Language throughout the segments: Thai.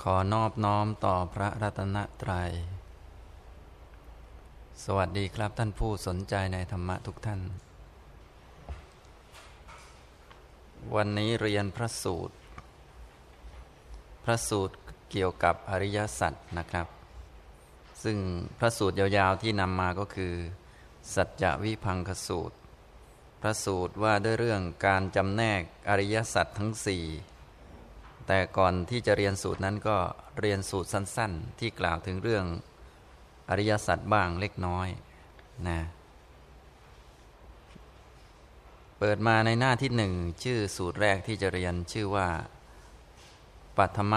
ขอนอบน้อมต่อพระรัตนตรัย สวัสดีครับท่านผู้สนใจในธรรมะทุกท่าน วันนี้เรียนพระสูตร พระสูตรเกี่ยวกับอริยสัจนะครับ ซึ่งพระสูตรยาวๆที่นำมาก็คือ สัจจวิพังคสูตร พระสูตรว่าด้วยเรื่องการจำแนกอริยสัจทั้งสี่ แต่ก่อนที่จะเรียนสูตรนั้นก็เรียนสูตรสั้น ๆ ที่กล่าวถึงเรื่องอริยสัจบ้างเล็กน้อยนะเปิดมาในหน้าที่หนึ่งชื่อสูตรแรกที่จะเรียนชื่อว่าปัทม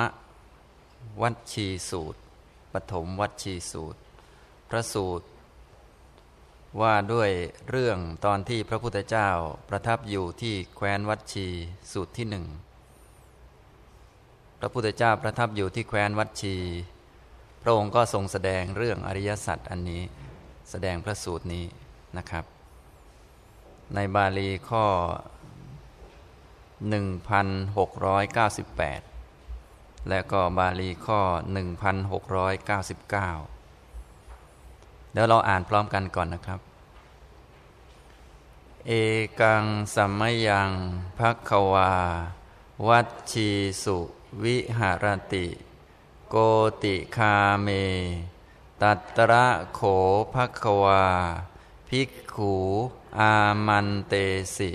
วัชชีสูตรปฐมวัชชีสูตร พระสูตร ว่าด้วยเรื่องตอนที่พระพุทธเจ้าประทับอยู่ที่แคว้นวัชชีสูตรที่หนึ่ง ระพุทธเจ้าประทับอยู่ที่แคว้นวัดชี พระองค์ก็ทรงแสดงเรื่องอริยสัจอันนี้ แสดงพระสูตรนี้นะครับ ในบาลีข้อ 1698 และก็บาลีข้อ 1699 เดี๋ยวเราอ่านพร้อมกันก่อนนะครับเอกังสัมมยังภักวา วัดชีสุ วิหารติ โกติคาเม ตัตระโขภควา ภิกขูอามันเตสิ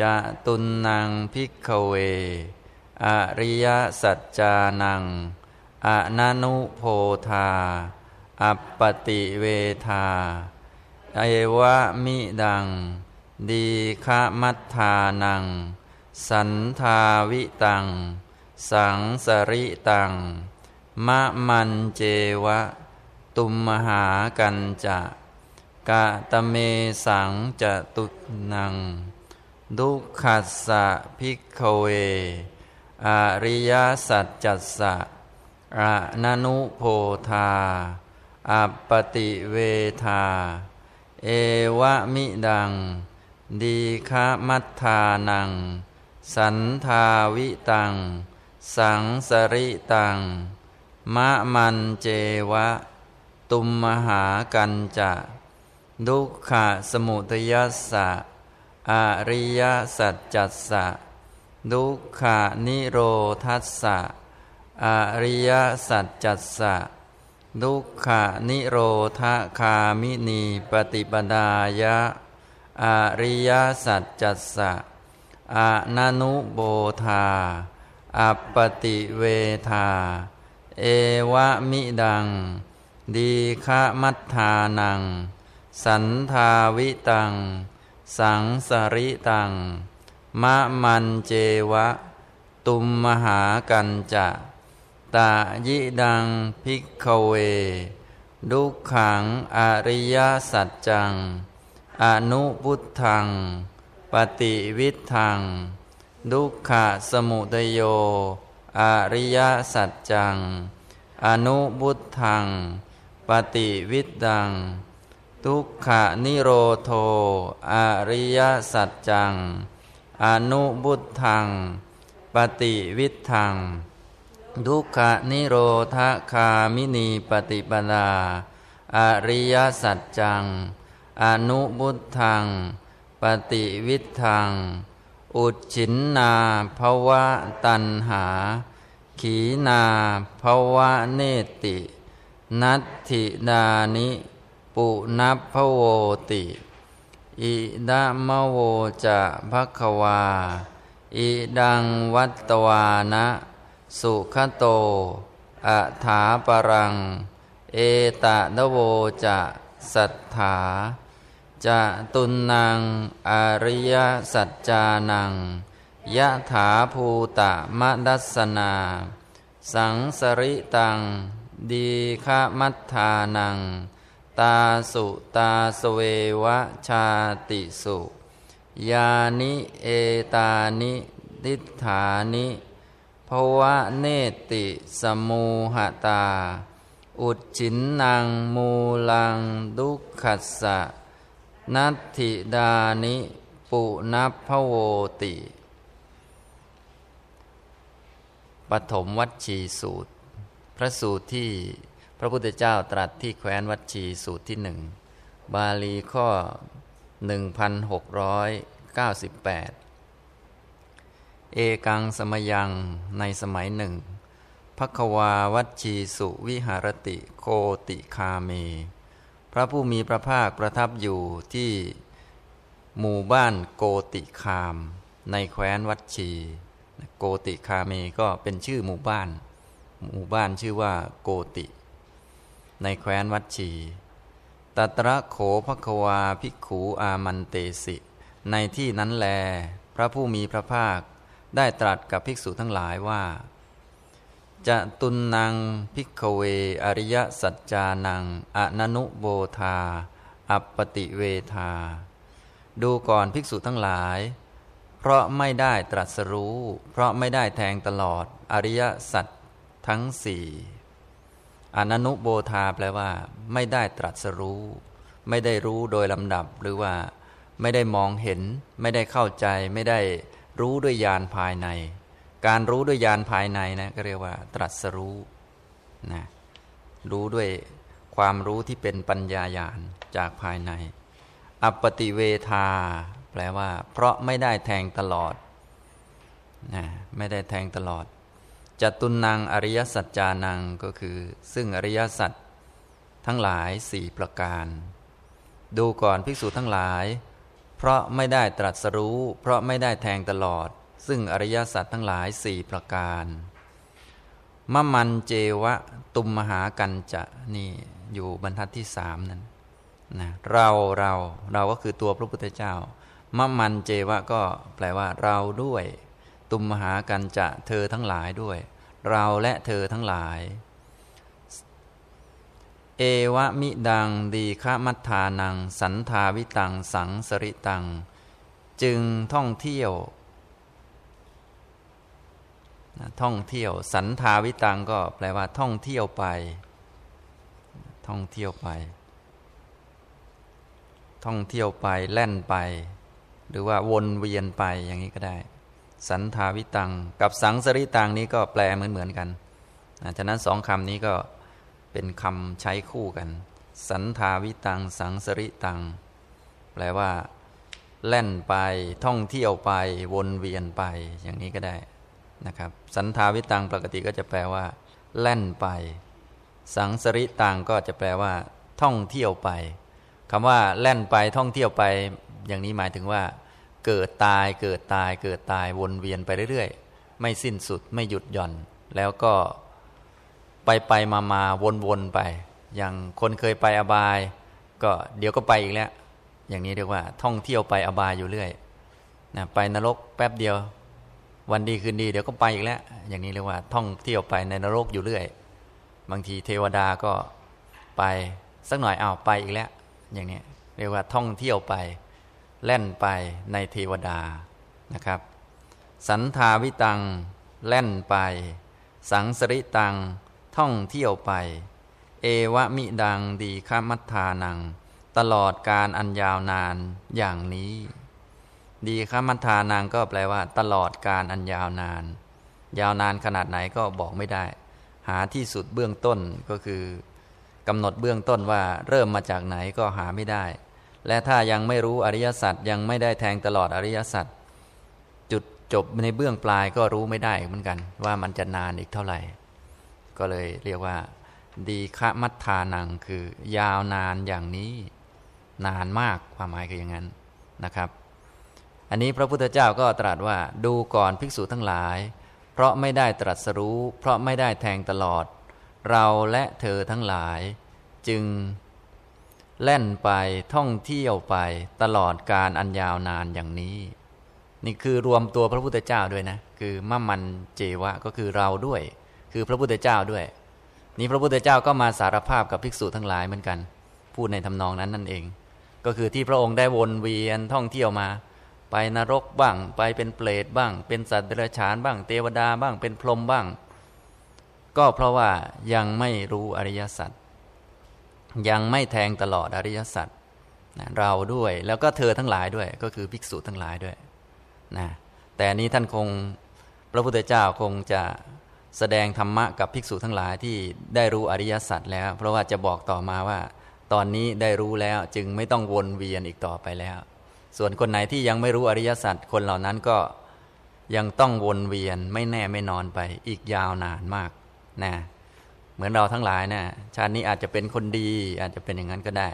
จะตุนนางภิกขเว อริยสัจจานังอนานุโพธา อัปปติเวทา เอวะมิดัง ดีฆมัทธานัง สันทาวิตัง สังสริตัง มะมันเจวะ ตุมมหากันจะกะตะเมสังจะตุนัง ดุขัสสะพิกเว อริยสัจจัสสะอะนนุโพธา อัปปติเวทา เอวะมิดัง ดีฆมัทธานัง สันทาวิตัง สังสริตัง มะมันเจวะ ตุมมหากันจะดุขะสมุทยัสสะ อริยสัจจัสสะ ดุขะนิโรทัสสะ อริยสัจจัสสะ ดุขะนิโรธคามินีปฏิปดายะ อริยสัจจัสสะ อนานุโบธา อัปปติเวทา เอวะมิดัง ดีฆะมัทธานัง สันทาวิตัง สังสริตัง มะมันเจวะ ตุมมหากันจะตายิดังพิกขเว ดุขังอริยสัจจัง อนุพุทธัง ปฏิวิทัง ดุกขะสมุทโย อริยสัจจัง อนุบุตทัง ปฏิวิตัง ทุกขะนิโรโท อริยสัจจัง อนุบุตทัง ปฏิวิทัง ทุกขะนิโรธคามินีปฏิปดา อริยสัจจัง อนุบุตทัง ปฏิวิทัง อุจินนาภวะตันหา ขีนาภวะเนติ นัตถิดานิ ปุนัพโวติ อิดามโวจะภควา อิดังวัตวานะ สุขโตอะถาปรัง เอตะนโวจะสัทธา จะตุนนางอริยสัจจานังยะถาภูตะมะดัสนา สังสริตัง ดีฆมัทธานัง ตาสุตาสเววะชาติสุ ยานิเอตานิทิฐานิภวะเนติสมูหตา อุดจินนางมูลัง ดุขัสสะ นัตถิดานิปุนัพพโวติ ปฐมวัชีสูตร พระสูตรที่พระพุทธเจ้าตรัสที่แคว้นวัชีสูตรที่หนึ่ง บาลีข้อ 1698 เอกังสมยังในสมัยหนึ่งภควาวัชีสุวิหารติโคติคาเม พระผู้มีพระภาคประทับอยู่ที่หมู่บ้านโกติคาม ในแคว้นวัดชี โกติคาเมก็เป็นชื่อหมู่บ้าน หมู่บ้านชื่อว่าโกติ ในแคว้นวัดชีตัตระโขภควาภิกขูอามันเตสิ ในที่นั้นแล พระผู้มีพระภาคได้ตรัสกับภิกษุทั้งหลายว่า จะตุนนางพิกเว อริยสัจจานังอนนุโบธา อัปปติเวทา ดูก่อนภิกษุทั้งหลาย เพราะไม่ได้ตรัสรู้ เพราะไม่ได้แทงตลอดอริยสัจทั้งสี่อนนุโบธาแปลว่า ไม่ได้ตรัสรู้ ไม่ได้รู้โดยลำดับหรือว่า ไม่ได้มองเห็น ไม่ได้เข้าใจ ไม่ได้รู้ด้วยญาณภายใน การรู้ด้วยญาณภายในนะก็เรียกว่า ตรัสรู้นะรู้ด้วยความรู้ที่เป็นปัญญาญาณจากภายในอัปปติเวทา แปลว่า เพราะไม่ได้แทงตลอดนะไม่ได้แทงตลอดจตุนังอริยสัจจานังก็คือ ซึ่งอริยสัจทั้งหลายสี่ประการ ดูก่อนภิกษุทั้งหลาย เพราะไม่ได้ตรัสรู้ เพราะไม่ได้แทงตลอด ซึ่งอริยสัจทั้งหลายสี่ประการมะมันเจวะตุมมหากันจะนี่อยู่บรรทัดที่สามนั้นนะเราเราเราก็คือตัวพระพุทธเจ้ามะมันเจวะก็แปลว่าเราด้วย ตุมมหากันจะเธอทั้งหลายด้วย เราและเธอทั้งหลาย เอวะมิดังดีฆะมัทธานัง สันทาวิตัง สังสริตัง จึงท่องเที่ยว ท่องเที่ยว สันทาวิตังก็แปลว่า ท่องเที่ยวไป ท่องเที่ยวไป ท่องเที่ยวไปแล่นไป หรือว่าวนเวียนไปอย่างนี้ก็ได้ สันทาวิตัง กับสังสริตังนี้ก็แปลเหมือนเหมือนกันฉะนั้นสองคำนี้ก็เป็นคำใช้คู่กัน สันทาวิตัง สังสริตัง แปลว่า แล่นไป ท่องเที่ยวไป วนเวียนไปอย่างนี้ก็ได้ นะครับ สันทาวิตังปกติก็จะแปลว่า แล่นไป สังสริตังก็จะแปลว่า ท่องเที่ยวไปคำว่า แล่นไปท่องเที่ยวไป อย่างนี้หมายถึงว่า เกิดตายเกิดตาย เกิดตายวนเวียนไปเรื่อยๆ ไม่สิ้นสุดไม่หยุดหย่อน แล้วก็ไปไปมามาวนวนไป อย่างคนเคยไปอบาย ก็เดี๋ยวก็ไปอีกแล้ว อย่างนี้เรียกว่า ท่องเที่ยวไปอบายอยู่เรื่อยนะไปนรกแป๊บเดียว วันดีคืนดีเดี๋ยวก็ไปอีกแล้ว อย่างนี้เรียกว่าท่องเที่ยวไปในนรกอยู่เรื่อย บางทีเทวดาก็ไปสักหน่อยอ้าวไปอีกแล้ว อย่างนี้เรียกว่าท่องเที่ยวไป แล่นไปในเทวดานะครับ สันทาวิตัง แล่นไป สังสริตัง ท่องเที่ยวไป เอวะมิดังดีฆมัทธานัง ตลอดการอันยาวนานอย่างนี้ ดีฆมัทานังก็แปลว่า ตลอดการอันยาวนาน ยาวนานขนาดไหนก็บอกไม่ได้ หาที่สุดเบื้องต้นก็คือกำหนดเบื้องต้นว่าเริ่มมาจากไหนก็หาไม่ได้ และถ้ายังไม่รู้อริยสัจยังไม่ได้แทงตลอดอริยสัจจุดจบในเบื้องปลายก็รู้ไม่ได้เหมือนกัน ว่ามันจะนานอีกเท่าไหร่ ก็เลยเรียกว่า ดีฆมัทานังคือยาวนานอย่างนี้ นานมากความหมายคืออย่างนั้นนะครับ อันนี้พระพุทธเจ้าก็ตรัสว่าดูก่อนภิกษุทั้งหลาย เพราะไม่ได้ตรัสรู้ เพราะไม่ได้แทงตลอด เราและเธอทั้งหลาย จึงแล่นไปท่องเที่ยวไปตลอดการอันยาวนานอย่างนี้ นี่คือรวมตัวพระพุทธเจ้าด้วยนะ คือมะมันเจวะก็คือเราด้วย คือพระพุทธเจ้าด้วย นี่พระพุทธเจ้าก็มาสารภาพกับภิกษุทั้งหลายเหมือนกัน พูดในทำนองนั้นนั่นเอง ก็คือที่พระองค์ได้วนเวียนท่องเที่ยวมา ไปนรกบ้าง ไปเป็นเปรตบ้าง เป็นสัตว์เดรัจฉานบ้าง เทวดาบ้าง เป็นพรหมบ้าง ก็เพราะว่ายังไม่รู้อริยสัจยังไม่แทงตลอดอริยสัจเราด้วยแล้วก็เธอทั้งหลายด้วย ก็คือภิกษุทั้งหลายด้วยนะแต่นี้ท่านคงพระพุทธเจ้าคงจะแสดงธรรมะกับภิกษุทั้งหลายที่ได้รู้อริยสัจแล้ว เพราะว่าจะบอกต่อมาว่า ตอนนี้ได้รู้แล้วจึงไม่ต้องวนเวียนอีกต่อไปแล้ว ส่วนคนไหนที่ยังไม่รู้อริยสัจคนเหล่านั้นก็ยังต้องวนเวียนไม่แน่ไม่นอนไปอีกยาวนานมากนะเหมือนเราทั้งหลายนะชาตินี้อาจจะเป็นคนดีอาจจะเป็นอย่างนั้นก็ได้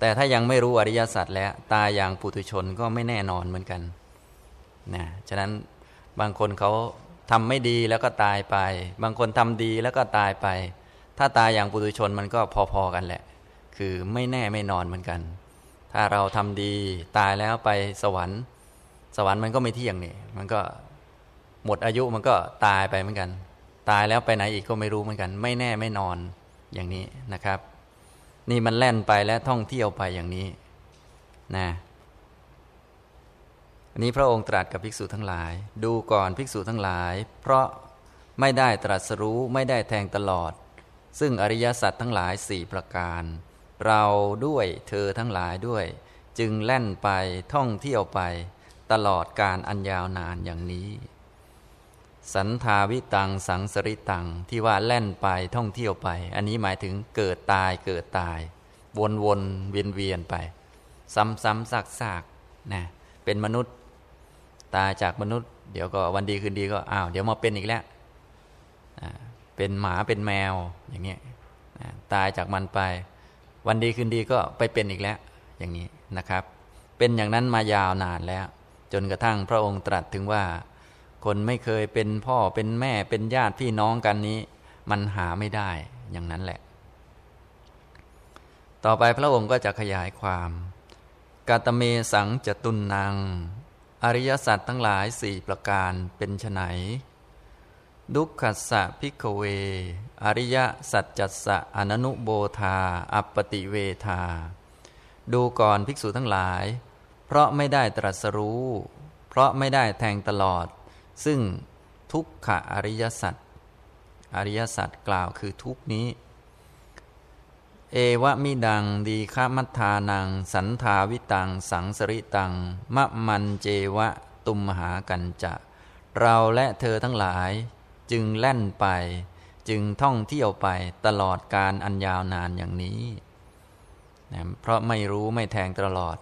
แต่ถ้ายังไม่รู้อริยสัจแล้วตายอย่างปุถุชนก็ไม่แน่นอนเหมือนกันนะฉะนั้นบางคนเขาทำไม่ดีแล้วก็ตายไป บางคนทำดีแล้วก็ตายไป ถ้าตายอย่างปุถุชนมันก็พอๆกันแหละ คือไม่แน่ไม่นอนเหมือนกัน ถ้าเราทำดีตายแล้วไปสวรรค์ สวรรค์มันก็ไม่เที่ยงนี่มันก็หมดอายุมันก็ตายไปเหมือนกัน ตายแล้วไปไหนอีกก็ไม่รู้เหมือนกัน ไม่แน่ไม่นอนอย่างนี้นะครับ นี่มันแล่นไปและท่องเที่ยวไปอย่างนี้นะอันนี้พระองค์ตรัสกับภิกษุทั้งหลาย ดูก่อนภิกษุทั้งหลาย เพราะไม่ได้ตรัสรู้ไม่ได้แทงตลอด ซึ่งอริยสัจทั้งหลายสี่ประการ เราด้วยเธอทั้งหลายด้วย จึงแล่นไปท่องเที่ยวไป ตลอดการอันยาวนานอย่างนี้ สันทาวิตังสังสริตังที่ว่าแล่นไปท่องเที่ยวไป อันนี้หมายถึงเกิดตายเกิดตาย วนวนเวียนเวียนไป ซ้ำซ้ำซากซากนะเป็นมนุษย์ ตายจากมนุษย์ เดี๋ยวก็วันดีคืนดีก็อ้าวเดี๋ยวมาเป็นอีกแล้วเป็นหมาเป็นแมวอย่างเงี้ยตายจากมันไป วันดีคืนดีก็ไปเป็นอีกแล้ว อย่างนี้นะครับ เป็นอย่างนั้นมายาวนานแล้ว จนกระทั่งพระองค์ตรัสถึงว่า คนไม่เคยเป็นพ่อเป็นแม่เป็นญาติพี่น้องกันนี้ มันหาไม่ได้อย่างนั้นแหละ ต่อไปพระองค์ก็จะขยายความกาตเมสังจตุนนางอริยสัจทั้งหลายสี่ประการเป็นไน ดุขัสสะพิกเว อริยสัจจัสสะอนันุโบธา อัปปติเวทา ดูก่อนภิกษุทั้งหลาย เพราะไม่ได้ตรัสรู้ เพราะไม่ได้แทงตลอด ซึ่งทุกขะอริยสัจ อริยสัจกล่าวคือทุกนี้ เอวะมิดังดีฆามัทานัง สันทาวิตัง สังสริตัง มะมันเจวะตุมหากันจะ เราและเธอทั้งหลาย จึงแล่นไป จึงท่องเที่ยวไปตลอดการอันยาวนานอย่างนี้นะเพราะไม่รู้ไม่แทงตลอด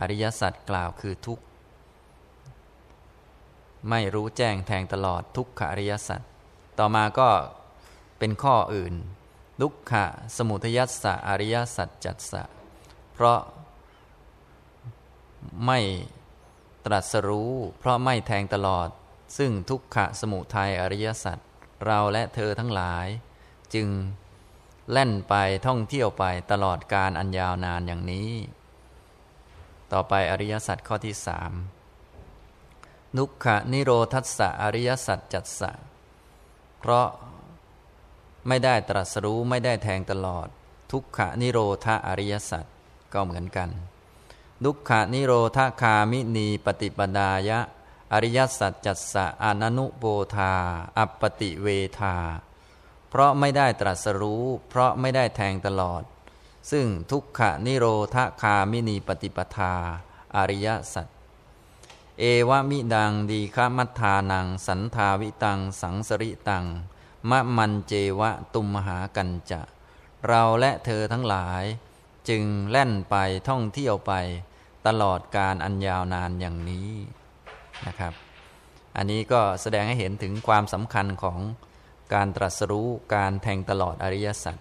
อริยสัจกล่าวคือทุกข์ ไม่รู้แจ้งแทงตลอดทุกขอริยสัจต่อมาก็เป็นข้ออื่น ทุกขะสมุทยัสสะอริยสัจจัสสะ เพราะไม่ตรัสรู้ เพราะไม่แทงตลอด ซึ่งทุกขะสมุทัยอริยสัจเราและเธอทั้งหลาย จึงเล่นไปท่องเที่ยวไปตลอดการอันยาวนานอย่างนี้ ต่อไปอริยสัจข้อที่สามนุขะนิโรทัสสะอริยสัจจัสสะ เพราะไม่ได้ตรัสรู้ไม่ได้แทงตลอด ทุกขะนิโรธาอริยสัจก็เหมือนกัน ทุกขะนิโรธาคามินีปฏิปดายะ อริยสัจจัสสะอนันุโบธา อัปปติเวทา เพราะไม่ได้ตรัสรู้ เพราะไม่ได้แทงตลอด ซึ่งทุกขะนิโรธคามินีปฏิปทา อริยสัจเอวะมิดังดีฆมัทธานัง สันทาวิตัง สังสริตัง มะมันเจวะตุมหากันจะ เราและเธอทั้งหลาย จึงแล่นไปท่องเที่ยวไป ตลอดการอันยาวนานอย่างนี้ นะครับ อันนี้ก็แสดงให้เห็นถึงความสำคัญของการตรัสรู้การแทงตลอดอริยสัจ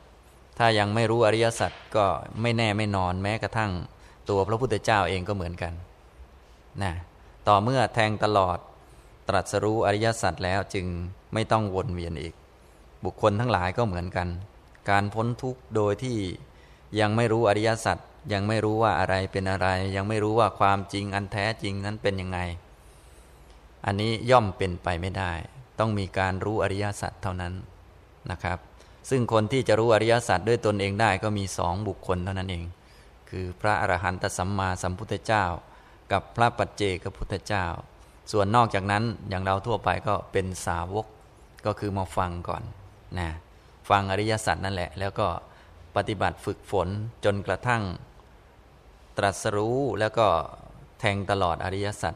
ถ้ายังไม่รู้อริยสัจก็ไม่แน่ไม่นอนแม้กระทั่งตัวพระพุทธเจ้าเองก็เหมือนกันนะต่อเมื่อแทงตลอดตรัสรู้อริยสัจแล้วจึงไม่ต้องวนเวียนอีก บุคคลทั้งหลายก็เหมือนกัน การพ้นทุกข์โดยที่ยังไม่รู้อริยสัจยังไม่รู้ว่าอะไรเป็นอะไร ยังไม่รู้ว่าความจริงอันแท้จริงนั้นเป็นยังไง อันนี้ย่อมเป็นไปไม่ได้ ต้องมีการรู้อริยสัจเท่านั้นนะครับ ซึ่งคนที่จะรู้อริยสัจด้วยตนเองได้ก็มีสองบุคคลเท่านั้นเอง คือพระอรหันตสัมมาสัมพุทธเจ้า กับพระปัจเจกพุทธเจ้า ส่วนนอกจากนั้นอย่างเราทั่วไปก็เป็นสาวกก็คือมาฟังก่อนนะฟังอริยสัจนั่นแหละ แล้วก็ปฏิบัติฝึกฝนจนกระทั่ง ตรัสรู้แล้วก็แทงตลอดอริยสัจ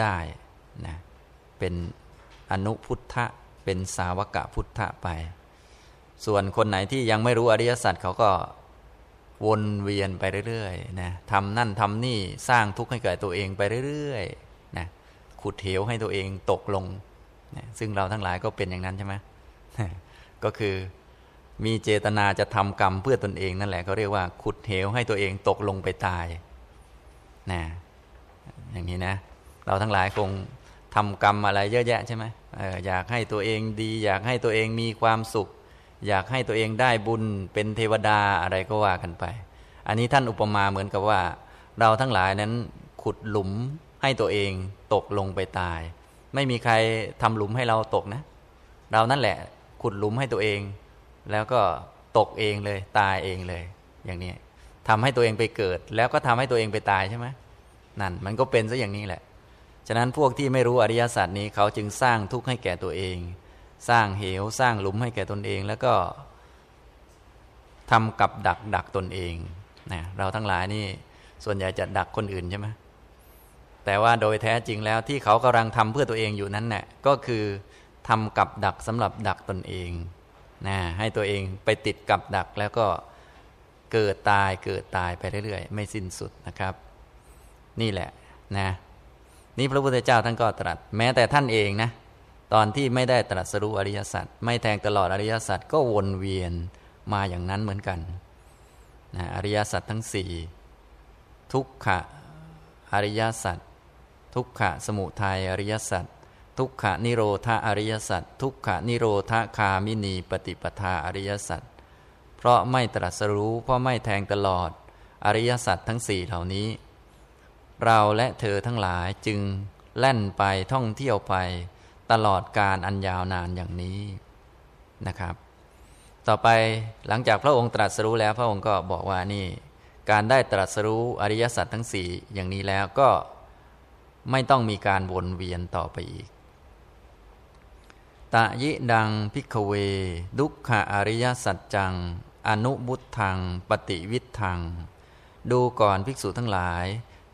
ได้ นะเป็นอนุพุทธเป็นสาวกะพุทธะไป ส่วนคนไหนที่ยังไม่รู้อริยสัจเขาก็วนเวียนไปเรื่อยๆนะทำนั่นทำนี่สร้างทุกข์ให้เกิดตัวเองไปเรื่อยๆนะขุดเหวให้ตัวเองตกลงนะซึ่งเราทั้งหลายก็เป็นอย่างนั้นใช่ไหมก็คือมีเจตนาจะทำกรรมเพื่อตนเองนั่นแหละเขาเรียกว่าขุดเหวให้ตัวเองตกลงไปตายนะอย่างนี้นะ เราทั้งหลายคง ทำกรรมอะไรเยอะแยะใช่ไหมออยากให้ตัวเองดี อยากให้ตัวเองมีความสุข อยากให้ตัวเองได้บุญเป็นเทวดาอะไรก็ว่ากันไป อันนี้ท่านอุปมาเหมือนกับว่า เราทั้งหลายนั้นขุดหลุมให้ตัวเองตกลงไปตาย ไม่มีใครทำหลุมให้เราตกนะ เรานั่นแหละขุดหลุมให้ตัวเอง แล้วก็ตกเองเลยตายเองเลย อย่างนี้ทำให้ตัวเองไปเกิด แล้วก็ทำให้ตัวเองไปตายใช่ไหมนั่นมันก็เป็นซะอย่างนี้แหละ ฉะนั้นพวกที่ไม่รู้อริยสัจนี้เขาจึงสร้างทุกข์ให้แก่ตัวเอง สร้างเหวสร้างหลุมให้แก่ตนเองแล้วก็ทำกับดักดักตนเองนะเราทั้งหลายนี่ส่วนใหญ่จะดักคนอื่นใช่ไหมแต่ว่าโดยแท้จริงแล้วที่เขากำลังทำเพื่อตัวเองอยู่นั้นแหละก็คือทำกับดักสำหรับดักตนเองนะให้ตัวเองไปติดกับดักแล้วก็เกิดตายเกิดตายไปเรื่อยๆ ไม่สิ้นสุดนะครับ นี่แหละนะ นี่พระพุทธเจ้าท่านก็ตรัส แม้แต่ท่านเองนะ ตอนที่ไม่ได้ตรัสรู้อริยสัจไม่แทงตลอดอริยสัจก็วนเวียนมาอย่างนั้นเหมือนกันนะอริยสัจทั้งสี่ทุกขะอริยสัจทุกขะสมุทัยอริยสัจทุกขะนิโรธาอริยสัจทุกขะนิโรธคามินีปฏิปทาอริยสัจเพราะไม่ตรัสรู้เพราะไม่แทงตลอดอริยสัจทั้งสี่เหล่านี้ เราและเธอทั้งหลายจึงแล่นไปท่องเที่ยวไป ตลอดการอันยาวนานอย่างนี้นะครับ ต่อไปหลังจากพระองค์ตรัสรู้แล้วพระองค์ก็บอกว่านี่ การได้ตรัสรู้อริยสัจทั้งสี่อย่างนี้แล้วก็ไม่ต้องมีการวนเวียนต่อไปอีก ตะยิดังพิกเว ดุขะอริยสัจจัง อนุบุตทัง ปฏิวิทัง ดูก่อนภิกษุทั้งหลาย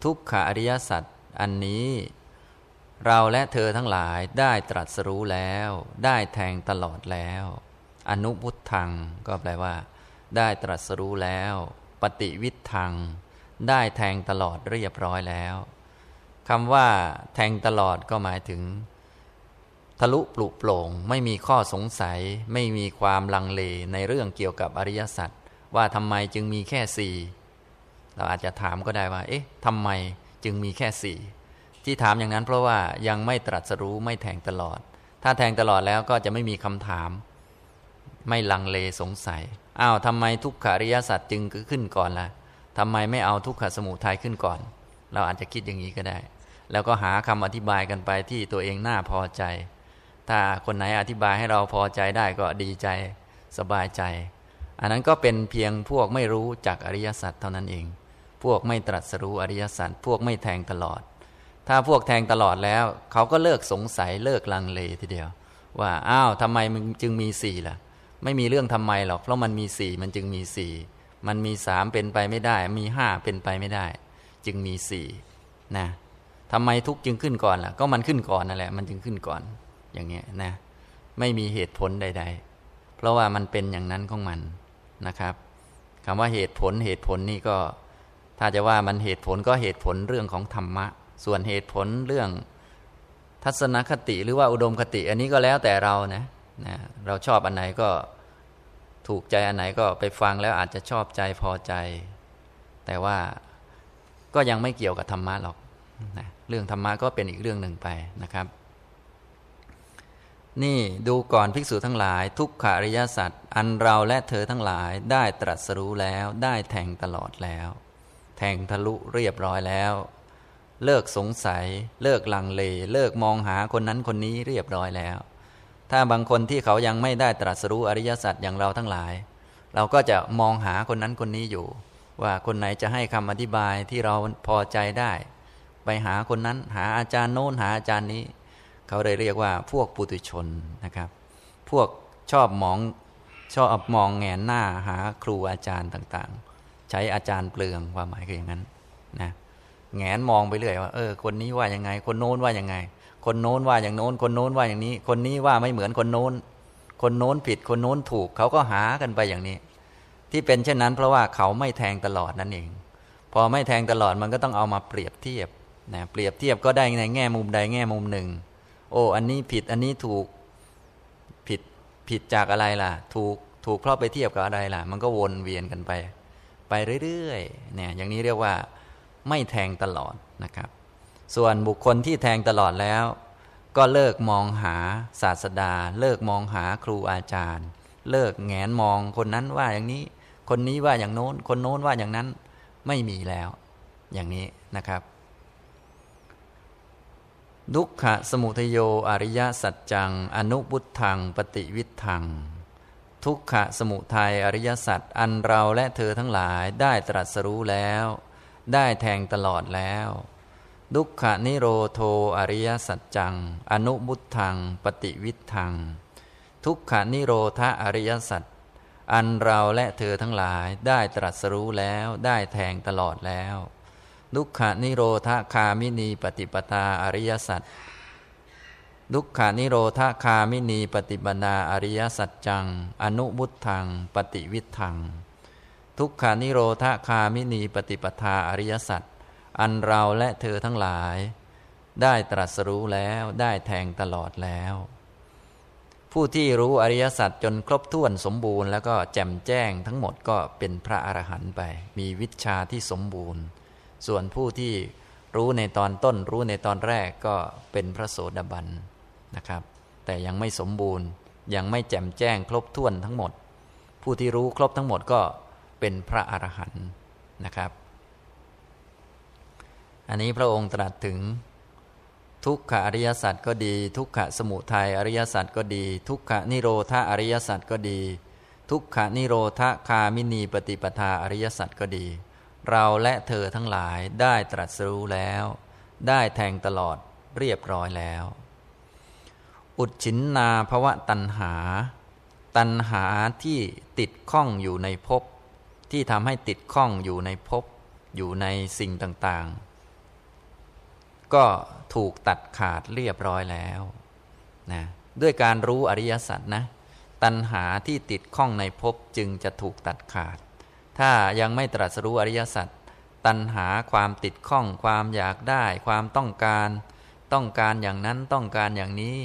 ทุกขอริยสัจอันนี้ เราและเธอทั้งหลายได้ตรัสรู้แล้ว ได้แทงตลอดแล้ว อนุบุตทังก็แปลว่า ได้ตรัสรู้แล้ว ปฏิวิทัง ได้แทงตลอดเรียบร้อยแล้วคำว่า แทงตลอดก็หมายถึง ทะลุปลุกโปร่งไม่มีข้อสงสัย ไม่มีความลังเลในเรื่องเกี่ยวกับอริยสัจว่าทำไมจึงมีแค่สี่ เราอาจจะถามก็ได้ว่า เอ๊ะทำไมจึงมีแค่สี่ที่ถามอย่างนั้นเพราะว่ายังไม่ตรัสรู้ไม่แทงตลอด ถ้าแทงตลอดแล้วก็จะไม่มีคำถาม ไม่ลังเลสงสัยอ้าวทำไมทุกขอริยสัจจึงขึ้นก่อนละ่ะทำไมไม่เอาทุกขสมุทัยขึ้นก่อน เราอาจจะคิดอย่างนี้ก็ได้ แล้วก็หาคำอธิบายกันไปที่ตัวเองน่าพอใจ ถ้าคนไหนอธิบายให้เราพอใจได้ก็ดีใจสบายใจ อันนั้นก็เป็นเพียงพวกไม่รู้จักอริยสัจเท่านั้นเอง พวกไม่ตรัสรู้อริยสัจพวกไม่แทงตลอด ถ้าพวกแทงตลอดแล้ว เขาก็เลิกสงสัยเลิกลังเลทีเดียว ว่าอ้าวทำไมมันจึงมีสี่ล่ะ ไม่มีเรื่องทำไมหรอกเพราะมันมีสี่มันจึงมีสี่มันมีสามเป็นไปไม่ได้ มีห้าเป็นไปไม่ได้ จึงมีสี่นะทำไมทุกจึงขึ้นก่อนล่ะ ก็มันขึ้นก่อนนั่นแหละ มันจึงขึ้นก่อนอย่างเงี้ยนะ ไม่มีเหตุผลใด ๆ เพราะว่ามันเป็นอย่างนั้นของมันนะครับคำว่าเหตุผลเหตุผลนี่ก็ ถ้าจะว่ามันเหตุผลก็เหตุผลเรื่องของธรรมะ ส่วนเหตุผลเรื่องทัศนคติหรือว่าอุดมคติ อันนี้ก็แล้วแต่เรานะนะเราชอบอันไหนก็ถูกใจอันไหนก็ไปฟังแล้วอาจจะชอบใจพอใจ แต่ว่าก็ยังไม่เกี่ยวกับธรรมะหรอกนะเรื่องธรรมะก็เป็นอีกเรื่องหนึ่งไปนะครับ นี่ดูก่อนภิกษุทั้งหลาย ทุกขาริยสัตว์อันเราและเธอทั้งหลายได้ตรัสรู้แล้วได้แทงตลอดแล้ว แทงทะลุเรียบร้อยแล้ว เลิกสงสัย เลิกลังเล เลิกมองหาคนนั้นคนนี้เรียบร้อยแล้ว ถ้าบางคนที่เขายังไม่ได้ตรัสรู้อริยสัจอย่างเราทั้งหลาย เราก็จะมองหาคนนั้นคนนี้อยู่ ว่าคนไหนจะให้คำอธิบายที่เราพอใจได้ ไปหาคนนั้นหาอาจารย์โน้นหาอาจารย์นี้ เขาเลยเรียกว่าพวกปุถุชนนะครับ พวกชอบมองชอบมองแงนหน้าหาครูอาจารย์ต่างๆ ใช้อาจารย์เปลืองความหมายคืออย่างนั้นนะแงนมองไปเรื่อยว่าเออคนนี้ว่ายังไง คนโน้นว่ายังไง คนโน้นว่าอย่างโน้น คนโน้นว่าอย่างนี้ คนนี้ว่าไม่เหมือนคนโน้น คนโน้นผิดคนโน้นถูกเขาก็หากันไปอย่างนี้ ที่เป็นเช่นนั้น เพราะว่าเขาไม่แทงตลอดนั่นเอง พอไม่แทงตลอดมันก็ต้องเอามาเปรียบเทียบนะเปรียบเทียบก็ได้ในแง่มุมใดแง่มุมหนึ่ง โอ้อันนี้ผิดอันนี้ถูกผิดผิดจากอะไรล่ะ ถูกถูกเพราะไปเทียบกับอะไรล่ะ มันก็วนเวียนกันไป ไปเรื่อยๆเนี่ยอย่างนี้เรียกว่าไม่แทงตลอดนะครับ ส่วนบุคคลที่แทงตลอดแล้ว ก็เลิกมองหาศาสดา เลิกมองหาครูอาจารย์ เลิกแงนมองคนนั้นว่าอย่างนี้ คนนี้ว่าอย่างโน้น คนโน้นว่าอย่างนั้นไม่มีแล้ว อย่างนี้นะครับ ดุขะสมุทโยอริยสัจจัง อนุบุตทัง ปฏิวิทัง ทุกขะสมุทัยอริยสัจอันเราและเธอทั้งหลายได้ตรัสรู้แล้ว ได้แทงตลอดแล้ว ดุขะนิโรโธ อริยสัจจัง อนุพุทธังปฏิวิทธัง ทุกขนิโรธอริยสัจอันเราและเธอทั้งหลายได้ตรัสรู้แล้วได้แทงตลอดแล้ว ดุขานิโรธคามินีปฏิปทาอริยสัจ ดุกขานิโรธาคามินีปฏิบนาอริยสัจจัง อนุบุตทัง ปฏิวิทัง ทุกขานิโรธาคามินีปฏิปทาอริยสัจอันเราและเธอทั้งหลาย ได้ตรัสรู้แล้วได้แทงตลอดแล้ว ผู้ที่รู้อริยสัจจนครบถ้วนสมบูรณ์แล้วก็แจ่มแจ้งทั้งหมดก็เป็นพระอรหันต์ไป มีวิชาที่สมบูรณ์ ส่วนผู้ที่รู้ในตอนต้นรู้ในตอนแรกก็เป็นพระโสดาบัน นะครับ แต่ยังไม่สมบูรณ์ยังไม่แจ่มแจ้งครบถ้วนทั้งหมด ผู้ที่รู้ครบทั้งหมดก็เป็นพระอรหันต์นะครับ อันนี้พระองค์ตรัสถึงทุกขอริยสัจก็ดี ทุกขสมุทัยอริยสัจก็ดี ทุกขนิโรธาอริยสัจก็ดี ทุกขนิโรธคามินีปฏิปทาอริยสัจก็ดี เราและเธอทั้งหลายได้ตรัสรู้แล้ว ได้แทงตลอดเรียบร้อยแล้ว อุดชินนาภวะตันหา ตันหาที่ติดข้องอยู่ในภพที่ทำให้ติดข้องอยู่ในภพอยู่ในสิ่งต่างๆ ก็ถูกตัดขาดเรียบร้อยแล้วนะด้วยการรู้อริยสัจนะ ตันหาที่ติดข้องในภพจึงจะถูกตัดขาด ถ้ายังไม่ตรัสรู้อริยสัจตัณหาความติดข้องความอยากได้ ความต้องการ ต้องการอย่างนั้นต้องการอย่างนี้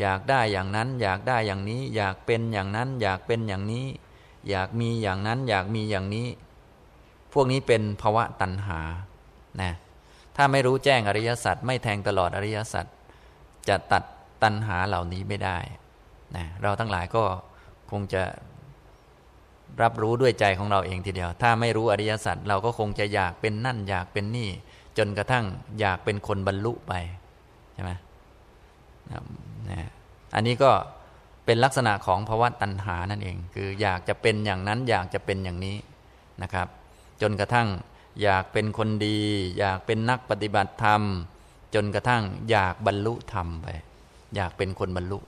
อยากได้อย่างนั้น อยากได้อย่างนี้ อยากเป็นอย่างนั้น อยากเป็นอย่างนี้ อยากมีอย่างนั้น อยากมีอย่างนี้ พวกนี้เป็นภาวะตัณหานะถ้าไม่รู้แจ้งอริยสัจไม่แทงตลอดอริยสัจจะตัดตัณหาเหล่านี้ไม่ได้นะเราทั้งหลายก็คงจะรับรู้ด้วยใจของเราเองทีเดียว ถ้าไม่รู้อริยสัจเราก็คงจะอยากเป็นนั่น อยากเป็นนี่ จนกระทั่งอยากเป็นคนบรรลุไปใช่ไหม นะอันนี้ก็เป็นลักษณะของภาวะตัณหานั่นเอง คืออยากจะเป็นอย่างนั้นอยากจะเป็นอย่างนี้นะครับ จนกระทั่งอยากเป็นคนดี อยากเป็นนักปฏิบัติธรรม จนกระทั่งอยากบรรลุธรรมไปอยากเป็นคนบรรลุ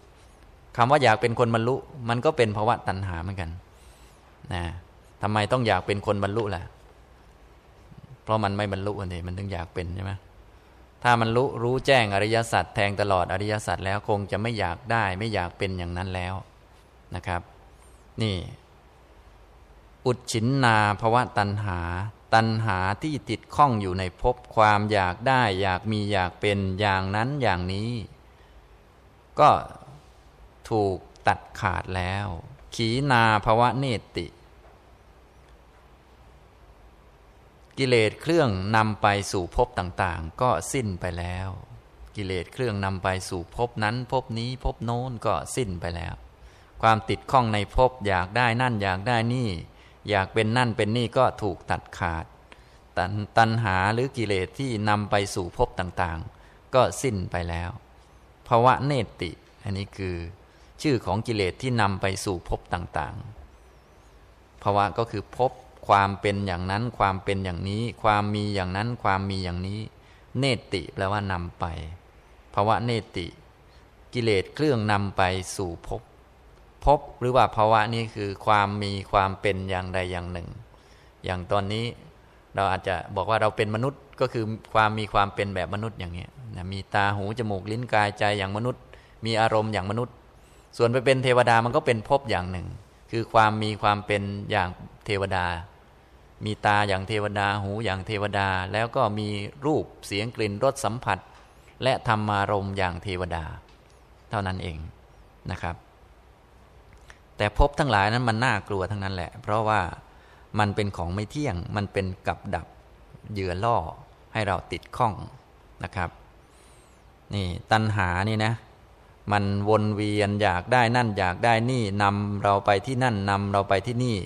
คำว่าอยากเป็นคนบรรลุ มันก็เป็นภาวะตัณหาเหมือนกันนะทำไมต้องอยากเป็นคนบรรลุล่ะ เพราะมันไม่บรรลุอันนี้มันถึงอยากเป็นใช่ไหม ถ้ามันรู้รู้แจ้งอริยสัจแทงตลอดอริยสัจแล้วคงจะไม่อยากได้ ไม่อยากเป็นอย่างนั้นแล้วนะครับ นี่ อุดฉินนาภวะตันหา ตันหาที่ติดข้องอยู่ในภพความอยากได้ อยากมีอยากเป็นอย่างนั้นอย่างนี้ ก็ถูกตัดขาดแล้ว ขีนาภวะเนติ กิเลสเครื่องนำไปสู่ภพต่างๆ ก็สิ้นไปแล้ว กิเลสเครื่องนำไปสู่ภพนั้นภพนี้ภพโน้นก็สิ้นไปแล้ว ความติดข้องในภพอยากได้นั่นอยากได้นี่ อยากเป็นนั่นเป็นนี่ก็ถูกตัดขาดตันตัณหาหรือกิเลสที่นำไปสู่ภพต่างๆ ก็สิ้นไปแล้วภาวะเนติ อันนี้คือ ชื่อของกิเลสที่นำไปสู่ภพต่างๆภาวะก็คือภพ ความเป็นอย่างนั้น ความเป็นอย่างนี้ ความมีอย่างนั้น ความมีอย่างนี้ เนติแปลว่านำไปภาวะเนติ กิเลสเครื่องนำไปสู่ภพภพหรือว่าภาวะนี้คือความมีความเป็นอย่างใดอย่างหนึ่ง อย่างตอนนี้เราอาจจะบอกว่าเราเป็นมนุษย์ก็คือความมีความเป็นแบบมนุษย์อย่างนี้มีตาหูจมูกลิ้นกายใจอย่างมนุษย์ มีอารมณ์อย่างมนุษย์ ส่วนไปเป็นเทวดามันก็เป็นภพอย่างหนึ่ง คือความมีความเป็นอย่างเทวดา มีตาอย่างเทวดาหูอย่างเทวดา แล้วก็มีรูปเสียงกลิ่นรสสัมผัส และธรรมารมอย่างเทวดา เท่านั้นเองนะครับ แต่ภพทั้งหลายนั้นมันน่ากลัวทั้งนั้นแหละ เพราะว่ามันเป็นของไม่เที่ยง มันเป็นกับดับเหยื่อล่อให้เราติดข้องนะครับนี่ตัณหานี่นะมันวนเวียนอยากได้นั่นอยากได้นี่นำเราไปที่นั่นนำเราไปที่นี่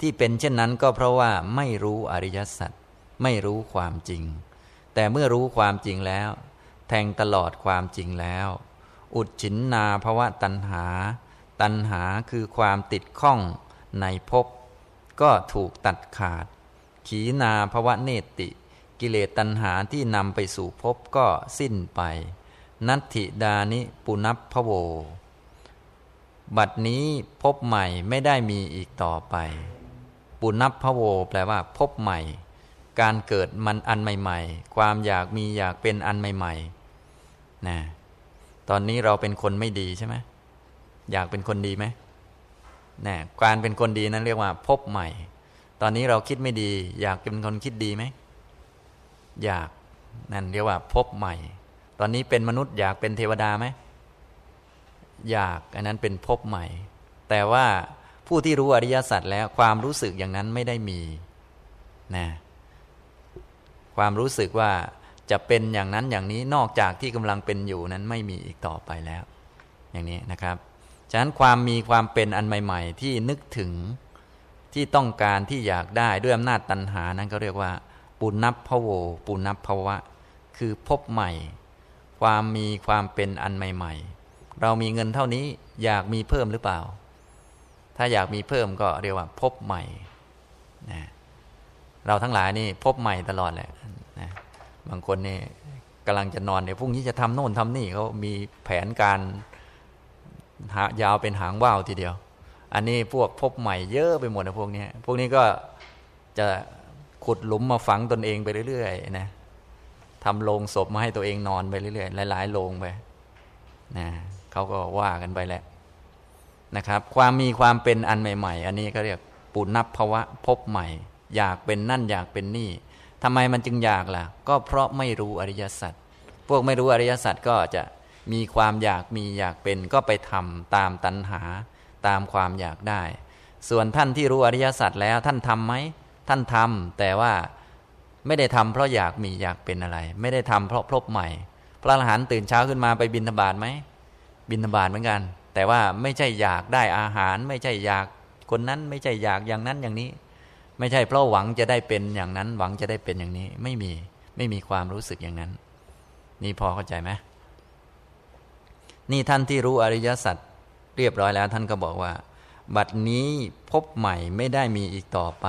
ที่เป็นเช่นนั้นก็เพราะว่าไม่รู้อริยสัจไม่รู้ความจริง แต่เมื่อรู้ความจริงแล้ว แทงตลอดความจริงแล้ว อุดฉินนาภวะตัณหา ตัณหาคือความติดข้องในภพก็ถูกตัดขาด ขีนาภวะเนติ กิเลสตัณหาที่นำไปสู่ภพก็สิ้นไป นัตถิดานิปุนับพโว บัดนี้พบใหม่ไม่ได้มีอีกต่อไป ปุนับพโว แปลว่า พบใหม่ การเกิดมันอันใหม่ ๆ ความอยากมีอยากเป็นอันใหม่ ๆ นะ ตอนนี้เราเป็นคนไม่ดีใช่ไหมอยากเป็นคนดีไหมนะการเป็นคนดีนั้นเรียกว่า พบใหม่ ตอนนี้เราคิดไม่ดี อยากเป็นคนคิดดีไหม อยาก นั่นเรียกว่า พบใหม่ ตอนนี้เป็นมนุษย์อยากเป็นเทวดาไหม อยาก อันนั้นเป็นพบใหม่ แต่ว่า ผู้ที่รู้อริยสัจแล้วความรู้สึกอย่างนั้นไม่ได้มีนะความรู้สึกว่าจะเป็นอย่างนั้นอย่างนี้นอกจากที่กำลังเป็นอยู่นั้นไม่มีอีกต่อไปแล้ว อย่างนี้นะครับ ฉะนั้นความมีความเป็นอันใหม่ ๆ ที่นึกถึงที่ต้องการที่อยากได้ด้วยอำนาจตัณหานั้นก็เรียกว่า ปุณัพพโว ปุณัพภวะ คือพบใหม่ ความมีความเป็นอันใหม่ ๆ เรามีเงินเท่านี้อยากมีเพิ่มหรือเปล่า ถ้าอยากมีเพิ่มก็เรียกว่า พบใหม่นะเราทั้งหลายนี่พบใหม่ตลอดแหละนะบางคนนี่กำลังจะนอนเดี๋ยวพรุ่งนี้จะทำโน่นทำนี่เขามีแผนการยาวเป็นหางว่าวทีเดียว อันนี้พวกพบใหม่เยอะไปหมดนะพวกนี้พวกนี้ก็จะขุดหลุมมาฝังตนเองไปเรื่อยๆนะทำโลงศพมาให้ตัวเองนอนไปเรื่อยๆหลายๆโลงไปนะเขาก็ว่ากันไปแหละ นะครับ ความมีความเป็นอันใหม่ ๆ อันนี้ก็เรียกปุณณภวะพบใหม่ อยากเป็นนั่นอยากเป็นนี่ทำไมมันจึงอยากล่ะ ก็เพราะไม่รู้อริยสัจพวกไม่รู้อริยสัจก็จะมีความอยากมีอยากเป็นก็ไปทำตามตัณหา ตามความอยากได้ ส่วนท่านที่รู้อริยสัจแล้วท่านทำไหมท่านทำแต่ว่าไม่ได้ทำเพราะอยากมีอยากเป็นอะไร ไม่ได้ทำเพราะพบใหม่ พระอรหันต์ตื่นเช้าขึ้นมาไปบินธบาตไหมบินธบาตเหมือนกัน แต่ว่าไม่ใช่อยากได้อาหาร ไม่ใช่อยากคนนั้น ไม่ใช่อยากอย่างนั้นอย่างนี้ ไม่ใช่เพราะหวังจะได้เป็นอย่างนั้น หวังจะได้เป็นอย่างนี้ ไม่มีไม่มีความรู้สึกอย่างนั้น นี่พอเข้าใจไหมนี่ท่านที่รู้อริยสัจเรียบร้อยแล้วท่านก็บอกว่า บัดนี้พบใหม่ไม่ได้มีอีกต่อไป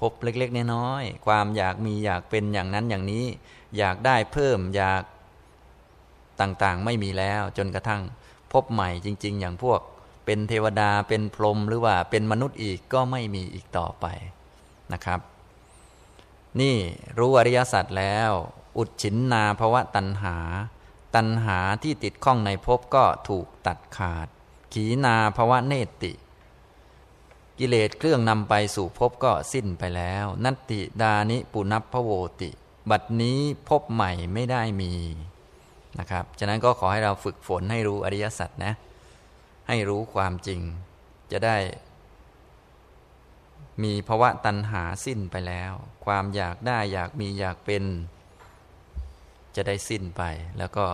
พบเล็กๆน้อยๆความอยากมีอยากเป็นอย่างนั้นอย่างนี้ อยากได้เพิ่มอยากต่างๆไม่มีแล้วจนกระทั่ง พบใหม่จริง ๆ อย่างพวก เป็นเทวดาเป็นพรหมหรือว่าเป็นมนุษย์อีกก็ไม่มีอีกต่อไปนะครับ นี่รู้อริยสัจแล้ว อุดฉินนาภวะตัณหา ตัณหาที่ติดข้องในภพก็ถูกตัดขาด ขีนาภวะเนติ กิเลสเครื่องนำไปสู่ภพก็สิ้นไปแล้ว นัตติดานิปุนับพโวติ บัดนี้พบใหม่ไม่ได้มี นะครับ ฉะนั้นก็ขอให้เราฝึกฝนให้รู้อริยสัจนะ ให้รู้ความจริง จะได้ มีภวะตัณหาสิ้นไปแล้ว ความอยากได้อยากมีอยากเป็น จะได้สิ้นไป แล้วก็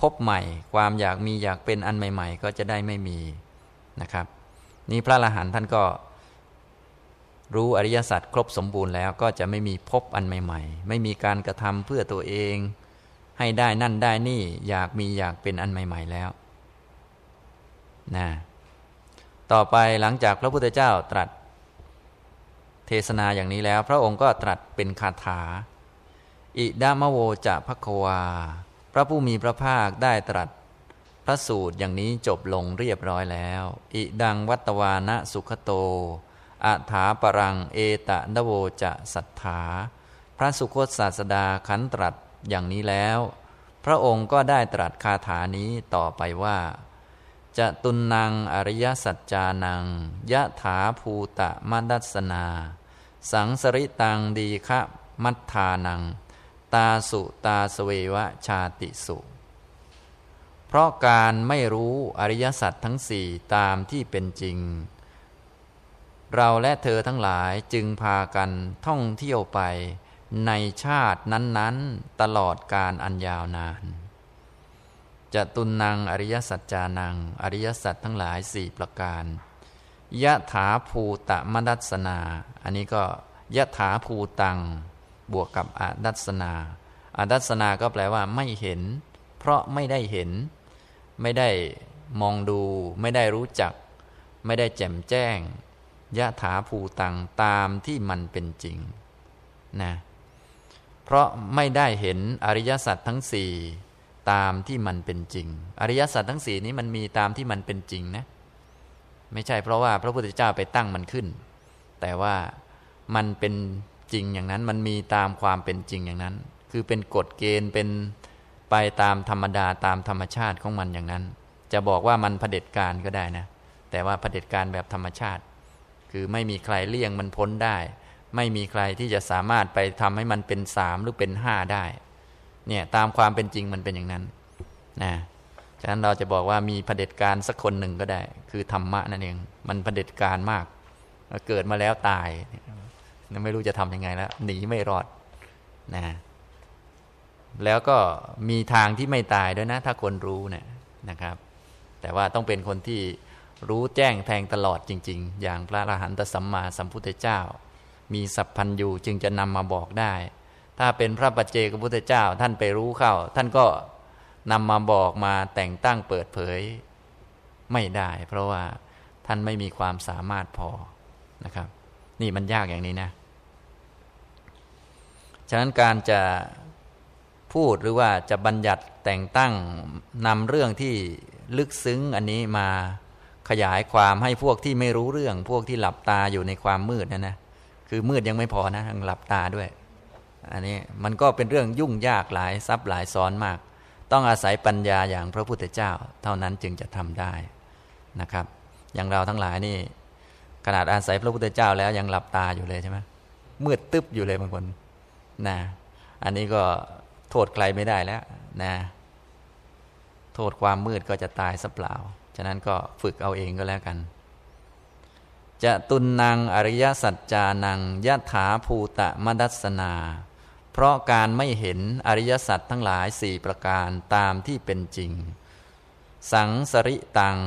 พบใหม่ ความอยากมีอยากเป็นอันใหม่ ๆ ก็จะได้ไม่มีนะครับ นี่พระอรหันต์ท่านก็รู้อริยสัจครบสมบูรณ์แล้วก็จะไม่มีพบอันใหม่ ๆ ไม่มีการกระทำเพื่อตัวเอง ให้ได้นั่นได้นี่ อยากมีอยากเป็นอันใหม่ ๆ แล้วนะต่อไปหลังจากพระพุทธเจ้าตรัส เทศนาอย่างนี้แล้ว พระองค์ก็ตรัสเป็นคาถา อิดามโวจะพะควา พระผู้มีพระภาคได้ตรัส พระสูตรอย่างนี้จบลงเรียบร้อยแล้ว อิดังวัตวานะสุขโตอัฐาปรังเอตะนโวจะสัทธา พระสุคตศาสดาขันตรัส อย่างนี้แล้ว พระองค์ก็ได้ตรัสคาถานี้ต่อไปว่าจะตุนนางอริยสัจจานังยะถาภูตะมัดัสนา สังสริตังดีคะมัทธานัง ตาสุตาสเววะชาติสุ เพราะการไม่รู้อริยสัจทั้งสี่ตามที่เป็นจริง เราและเธอทั้งหลายจึงพากันท่องเที่ยวไป ในชาตินั้นๆ ตลอดการอันยาวนานจะตุนนางอริยสัจจานัง อริยสัจทั้งหลายสี่ประการยะถาภูตะมดัสนา อันนี้ก็ยะถาภูตัง บวกกับอดัสนาอดัสนาก็แปลว่าไม่เห็น เพราะไม่ได้เห็น ไม่ได้มองดู ไม่ได้รู้จัก ไม่ได้แจ่มแจ้งยะถาภูตังตามที่มันเป็นจริงนะ เพราะไม่ได้เห็นอริยสัจทั้งสี่ตามที่มันเป็นจริง อริยสัจทั้งสี่นี้มันมีตามที่มันเป็นจริงนะ ไม่ใช่เพราะว่าพระพุทธเจ้าไปตั้งมันขึ้น แต่ว่ามันเป็นจริงอย่างนั้น มันมีตามความเป็นจริงอย่างนั้น คือเป็นกฎเกณฑ์เป็นไปตามธรรมดาตามธรรมชาติของมันอย่างนั้น จะบอกว่ามันเผด็จการก็ได้นะ แต่ว่าเผด็จการแบบธรรมชาติ คือไม่มีใครเลี่ยงมันพ้นได้ ไม่มีใครที่จะสามารถไปทำให้มันเป็นสามหรือเป็นห้าได้ เนี่ยตามความเป็นจริงมันเป็นอย่างนั้นนะฉะนั้นเราจะบอกว่ามีเผด็จการสักคนหนึ่งก็ได้ คือธรรมะนั่นเอง มันเผด็จการมาก เกิดมาแล้วตายไม่รู้จะทำยังไงแล้ว หนีไม่รอดนะแล้วก็มีทางที่ไม่ตายด้วยนะ ถ้าคนรู้เนี่ยนะครับ แต่ว่าต้องเป็นคนที่รู้แจ้งแทงตลอดจริง ๆ อย่างพระอรหันตสัมมาสัมพุทธเจ้า มีสัพพันยูจึงจะนำมาบอกได้ ถ้าเป็นพระปัจเจกพุทธเจ้าท่านไปรู้เข้า ท่านก็นำมาบอกมาแต่งตั้งเปิดเผยไม่ได้ เพราะว่าท่านไม่มีความสามารถพอนะครับ นี่มันยากอย่างนี้นะ ฉะนั้นการจะพูดหรือว่าจะบัญญัติแต่งตั้งนำเรื่องที่ลึกซึ้งอันนี้มาขยายความให้พวกที่ไม่รู้เรื่อง พวกที่หลับตาอยู่ในความมืดนะนะ คือมืดยังไม่พอนะยังหลับตาด้วย อันนี้มันก็เป็นเรื่องยุ่งยากหลายซับหลายซ้อนมาก ต้องอาศัยปัญญาอย่างพระพุทธเจ้า เท่านั้นจึงจะทำได้นะครับ อย่างเราทั้งหลายนี่ขนาดอาศัยพระพุทธเจ้าแล้วยังหลับตาอยู่เลยใช่ไหมมืดตึ๊บอยู่เลยบางคนนะอันนี้ก็โทษใครไม่ได้แล้วนะโทษความมืดก็จะตายสัเปล่า ฉะนั้นก็ฝึกเอาเองก็แล้วกัน จะตุนนางอริยสัจจานังยะถาภูตะมดัสนา เพราะการไม่เห็นอริยสัจทั้งหลายสี่ประการตามที่เป็นจริง สังสริตัง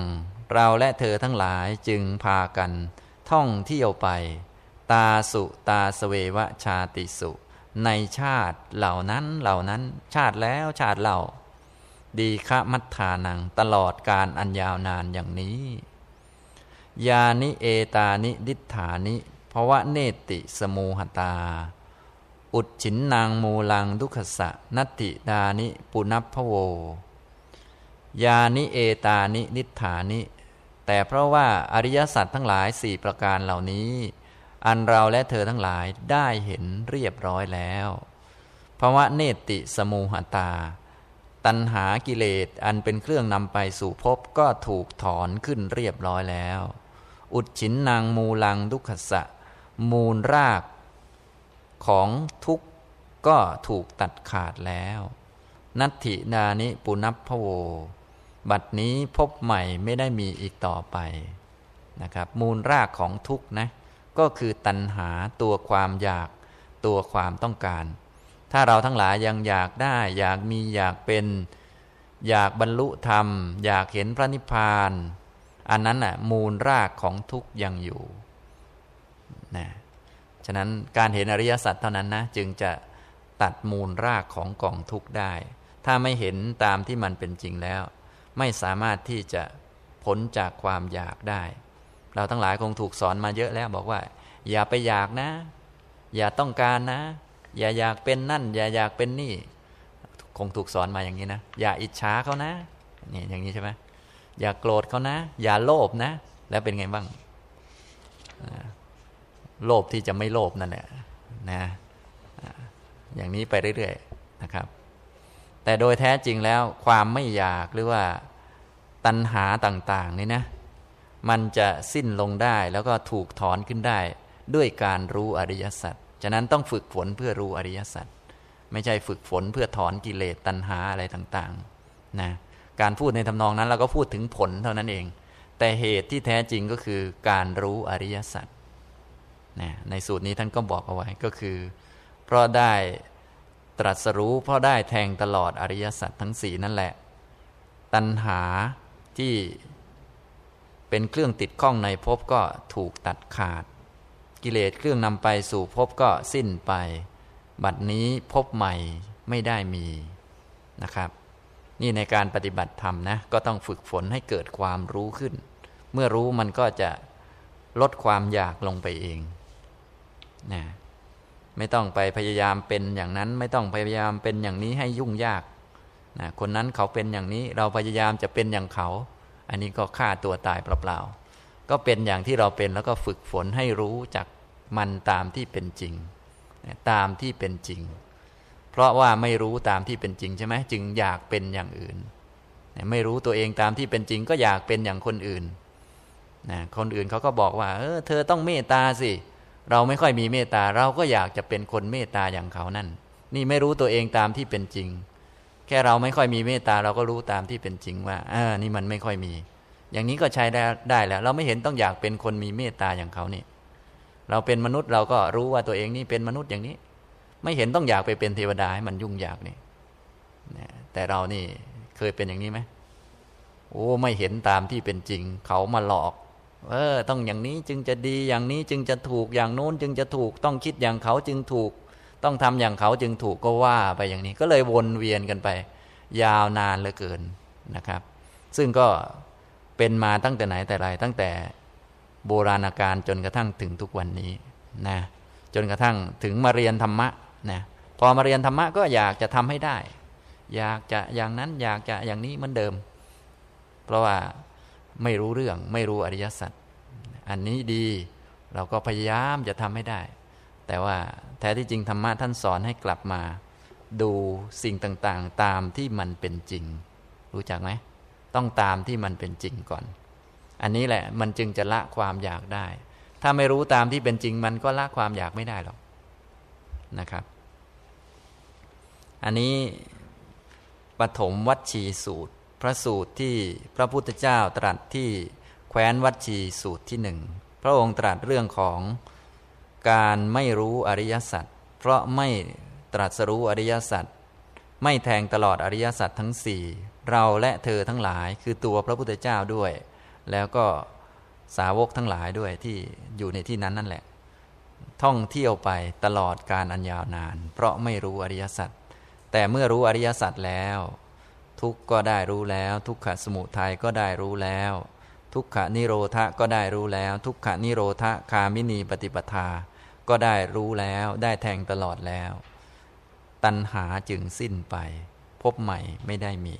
เราและเธอทั้งหลายจึงพากัน ท่องเที่ยวไป ตาสุตาสเววชาติสุ ในชาติเหล่านั้นเหล่านั้น ชาติแล้วชาติเล่า ดีคะมัทธานังตลอดการอันยาวนานอย่างนี้ ยานิเอตานิดิฐานิภวะเนติสมูหตา อุดฉินนางมูลังดุขสะนัตติดานิปุนัพพโวยานิเอตานินิฐานิ แต่เพราะว่าอริยสัจทั้งหลายสี่ประการเหล่านี้ อันเราและเธอทั้งหลายได้เห็นเรียบร้อยแล้วภาวะเนติสมูหตา ตัณหากิเลสอันเป็นเครื่องนำไปสู่ภพก็ถูกถอนขึ้นเรียบร้อยแล้ว อุดฉินนางมูลังดุขสะ มูลรากของทุกก็ถูกตัดขาดแล้ว นัตถินานิปุนัพพโว บัดนี้พบใหม่ไม่ได้มีอีกต่อไปนะครับ มูลรากของทุกนะ ก็คือตัณหาตัวความอยากตัวความต้องการ ถ้าเราทั้งหลายยังอยากได้ อยากมีอยากเป็น อยากบรรลุธรรม อยากเห็นพระนิพพาน อันนั้นน่ะมูลรากของทุกยังอยู่นะฉะนั้นการเห็นอริยสัจเท่านั้นนะจึงจะตัดมูลรากของกองทุกได้ ถ้าไม่เห็นตามที่มันเป็นจริงแล้ว ไม่สามารถที่จะพ้นจากความอยากได้ เราทั้งหลายคงถูกสอนมาเยอะแล้วบอกว่า อย่าไปอยากนะ อย่าต้องการนะ อย่าอยากเป็นนั่น อย่าอยากเป็นนี่ คงถูกสอนมาอย่างนี้นะ อย่าอิจฉาเขานะนี่อย่างนี้ใช่ไหม อย่าโกรธเขานะ อย่าโลภนะ แล้วเป็นไงบ้าง โลภที่จะไม่โลภนั่นแหละนะอย่างนี้ไปเรื่อยๆนะครับแแต่โดยแท้จริงแล้วความไม่อยากหรือว่าตัณหาต่างๆนี่นะ มันจะสิ้นลงได้แล้วก็ถูกถอนขึ้นได้ ด้วยการรู้อริยสัจฉะนั้นต้องฝึกฝนเพื่อรู้อริยสัจไม่ใช่ฝึกฝนเพื่อถอนกิเลสตัณหาอะไรต่างๆ นะ การพูดในทำนองนั้นเราก็พูดถึงผลเท่านั้นเอง แต่เหตุที่แท้จริงก็คือการรู้อริยสัจนะในสูตรนี้ท่านก็บอกเอาไว้ก็คือ เพราะได้ตรัสรู้เพราะได้แทงตลอดอริยสัจทั้งสี่นั่นแหละ ตัณหาที่เป็นเครื่องติดข้องในภพก็ถูกตัดขาด กิเลสเครื่องนำไปสู่ภพก็สิ้นไป บัดนี้ภพใหม่ไม่ได้มีนะครับ นี่ในการปฏิบัติธรรมนะก็ต้องฝึกฝนให้เกิดความรู้ขึ้น เมื่อรู้มันก็จะลดความอยากลงไปเองนะไม่ต้องไปพยายามเป็นอย่างนั้น ไม่ต้องพยายามเป็นอย่างนี้ให้ยุ่งยากนะคนนั้นเขาเป็นอย่างนี้เราพยายามจะเป็นอย่างเขา อันนี้ก็ฆ่าตัวตายเปล่าๆก็เป็นอย่างที่เราเป็นแล้วก็ฝึกฝนให้รู้จักมันตามที่เป็นจริง ตามที่เป็นจริง ราะว่าไม่รู้ตามที่เป็นจริงใช่ไหมจึงอยากเป็นอย่างอื่น ไม่รู้ตัวเองตามที่เป็นจริงก็อยากเป็นอย่างคนอื่นนะคนอื่นเขาก็บอกว่าเออเธอต้องเมตตาสิ เราไม่ค่อยมีเมตตาเราก็อยากจะเป็นคนเมตตาอย่างเขานั่น นี่ไม่รู้ตัวเองตามที่เป็นจริง แค่เราไม่ค่อยมีเมตตาเราก็รู้ตามที่เป็นจริงว่าอ่านี่มันไม่ค่อยมี อย่างนี้ก็ใช้ได้ได้แล้ว เราไม่เห็นต้องอยากเป็นคนมีเมตตาอย่างเขานี่ เราเป็นมนุษย์เราก็รู้ว่าตัวเองนี่เป็นมนุษย์อย่างนี้ ไม่เห็นต้องอยากไปเป็นเทวดาให้มันยุ่งยากนี่แต่เรานี่เคยเป็นอย่างนี้ไหมโอ้ไม่เห็นตามที่เป็นจริง เขามาหลอกเออต้องอย่างนี้จึงจะดีอย่างนี้จึงจะถูกอย่างโน้นจึงจะถูกต้องคิดอย่างเขาจึงถูก ต้องทำอย่างเขาจึงถูกก็ว่าไปอย่างนี้ ก็เลยวนเวียนกันไป ยาวนานเหลือเกินนะครับ ซึ่งก็เป็นมาตั้งแต่ไหนแต่ไรตั้งแต่โบราณกาลจนกระทั่งถึงทุกวันนี้นะจนกระทั่งถึงมาเรียนธรรมะ นะพอมาเรียนธรรมะก็อยากจะทำให้ได้ อยากจะอย่างนั้นอยากจะอย่างนี้เหมือนเดิม เพราะว่าไม่รู้เรื่องไม่รู้อริยสัจอันนี้ดีเราก็พยายามจะทำให้ได้ แต่ว่าแท้ที่จริงธรรมะท่านสอนให้กลับมา ดูสิ่งต่างๆ ตามที่มันเป็นจริง รู้จักไหมต้องตามที่มันเป็นจริงก่อน อันนี้แหละมันจึงจะละความอยากได้ ถ้าไม่รู้ตามที่เป็นจริงมันก็ละความอยากไม่ได้หรอก นะครับ อันนี้ปฐมวัชีสูตร พระสูตรที่พระพุทธเจ้าตรัสที่แคว้นวัชีสูตรที่หนึ่งพระองค์ตรัสเรื่องของการไม่รู้อริยสัจเพราะไม่ตรัสรู้อริยสัจไม่แทงตลอดอริยสัจทั้งสี่เราและเธอทั้งหลายคือตัวพระพุทธเจ้าด้วย แล้วก็สาวกทั้งหลายด้วยที่อยู่ในที่นั้นนั่นแหละ ท่องเที่ยวไปตลอดการอันยาวนาน เพราะไม่รู้อริยสัจแต่เมื่อรู้อริยสัจแล้ว ทุกก็ได้รู้แล้ว ทุกขสมุทัยก็ได้รู้แล้ว ทุกขนิโรธก็ได้รู้แล้ว ทุกขนิโรธคามินีปฏิปทา ก็ได้รู้แล้วได้แทงตลอดแล้ว ตัณหาจึงสิ้นไป พบใหม่ไม่ได้มี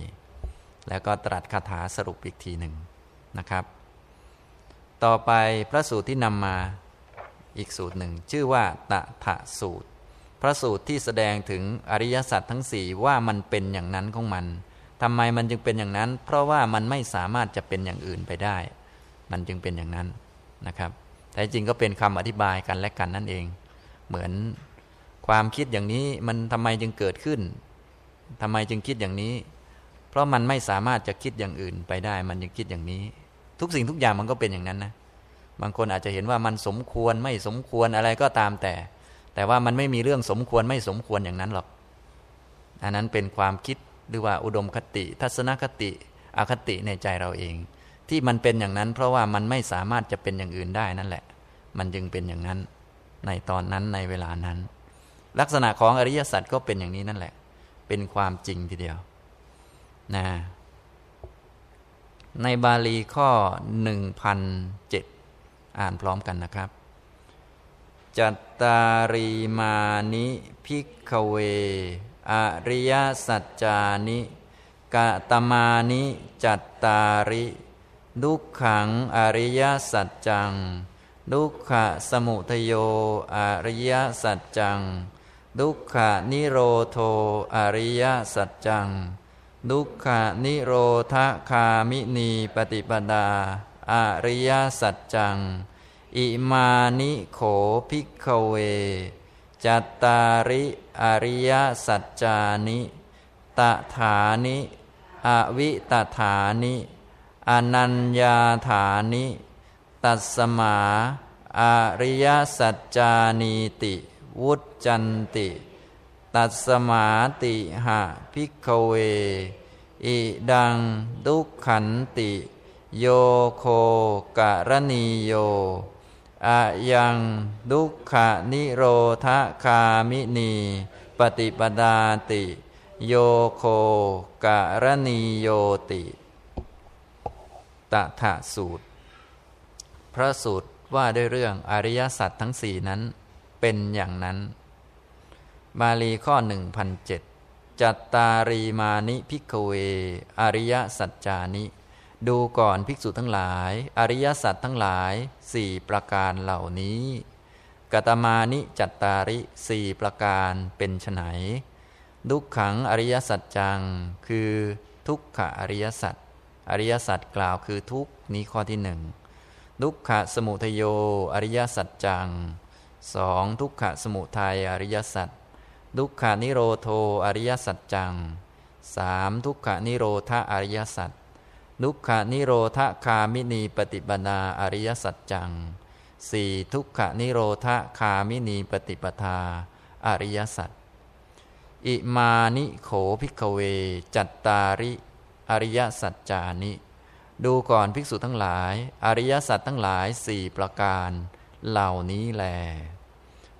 แล้วก็ตรัสคาถาสรุปอีกทีหนึ่งนะครับ ต่อไปพระสูตรที่นำมา อีกสูตรหนึ่ง ชื่อว่าตะถะสูตร พระสูตรที่แสดงถึงอริยสัจทั้งสี่ว่ามันเป็นอย่างนั้นของมันทำไมมันจึงเป็นอย่างนั้น เพราะว่ามันไม่สามารถจะเป็นอย่างอื่นไปได้ มันจึงเป็นอย่างนั้นนะครับ แต่จริงก็เป็นคำอธิบายกันและกันนั่นเอง เหมือนความคิดอย่างนี้มันทำไมจึงเกิดขึ้นทำไมจึงคิดอย่างนี้ เพราะมันไม่สามารถจะคิดอย่างอื่นไปได้ มันจึงคิดอย่างนี้ ทุกสิ่งทุกอย่างมันก็เป็นอย่างนั้นนะ บางคนอาจจะเห็นว่ามันสมควรไม่สมควรอะไรก็ตามแต่ แต่ว่ามันไม่มีเรื่องสมควรไม่สมควรอย่างนั้นหรอก อันนั้นเป็นความคิดหรือว่าอุดมคติ ทัศนคติ อคติในใจเราเอง ที่มันเป็นอย่างนั้น เพราะว่ามันไม่สามารถจะเป็นอย่างอื่นได้นั่นแหละ มันจึงเป็นอย่างนั้น ในตอนนั้นในเวลานั้น ลักษณะของอริยสัจก็เป็นอย่างนี้นั่นแหละ เป็นความจริงทีเดียวนะในบาลีข้อ 1007 อ่านพร้อมกันนะครับจัตตารีมานิ ภิกขเว อริยสัจจานิ กตมานิจัตตาริ ทุกขังอริยสัจจัง ทุกขสมุทโยอริยสัจจัง ทุกขนิโรโธอริยสัจจัง ดุขานิโรธคามินีปฏิปดา อริยสัจจัง อิมานิโขภิกขเว จัตตาริอริยสัจจานิตถานิอวิตถานิอนัญญาฐานิ ตัสมาอริยสัจจานีติ วุจจันติ ตัสมาติหะพิกเว อิดังดุขันติ โยโคกะรณีโย อะยังดุขะนิโรธคามินี ปฏิปดาติ โยโคกะรณีโยติตถะสูตร พระสูตรว่าด้วยเรื่องอริยสัจทั้งสี่นั้นเป็นอย่างนั้น บาลีข้อหนึ่งพันเจ็ดจัตตารีมานิ ภิกขเว อริยสัจจานิ ดูก่อนภิกษุทั้งหลาย อริยสัจทั้งหลายสี่ประการเหล่านี้กตมานิจัตตาริสี่ประการเป็นไนทุกขังอริยสัจจัง คือทุกขอริยสัจอริยสัจกล่าวคือทุกข์นี้ข้อที่หนึ่งทุกขสมุทโยอริยสัจจังสองทุกขสมุทัยอริยสัจทุกขานิโรโทอริยสัจจังสามทุกขานิโรธอริยสัจ ทุกขานิโรธคามินีปฏิปนาอริยสัจจังสี่ทุกขานิโรธคามินีปฏิปทา อริยสัจอิมานิโขภิกเว จัตตาริอริยสัจจานิ ดูก่อนภิกษุทั้งหลาย อริยสัจทั้งหลายสี่ประการ เหล่านี้แล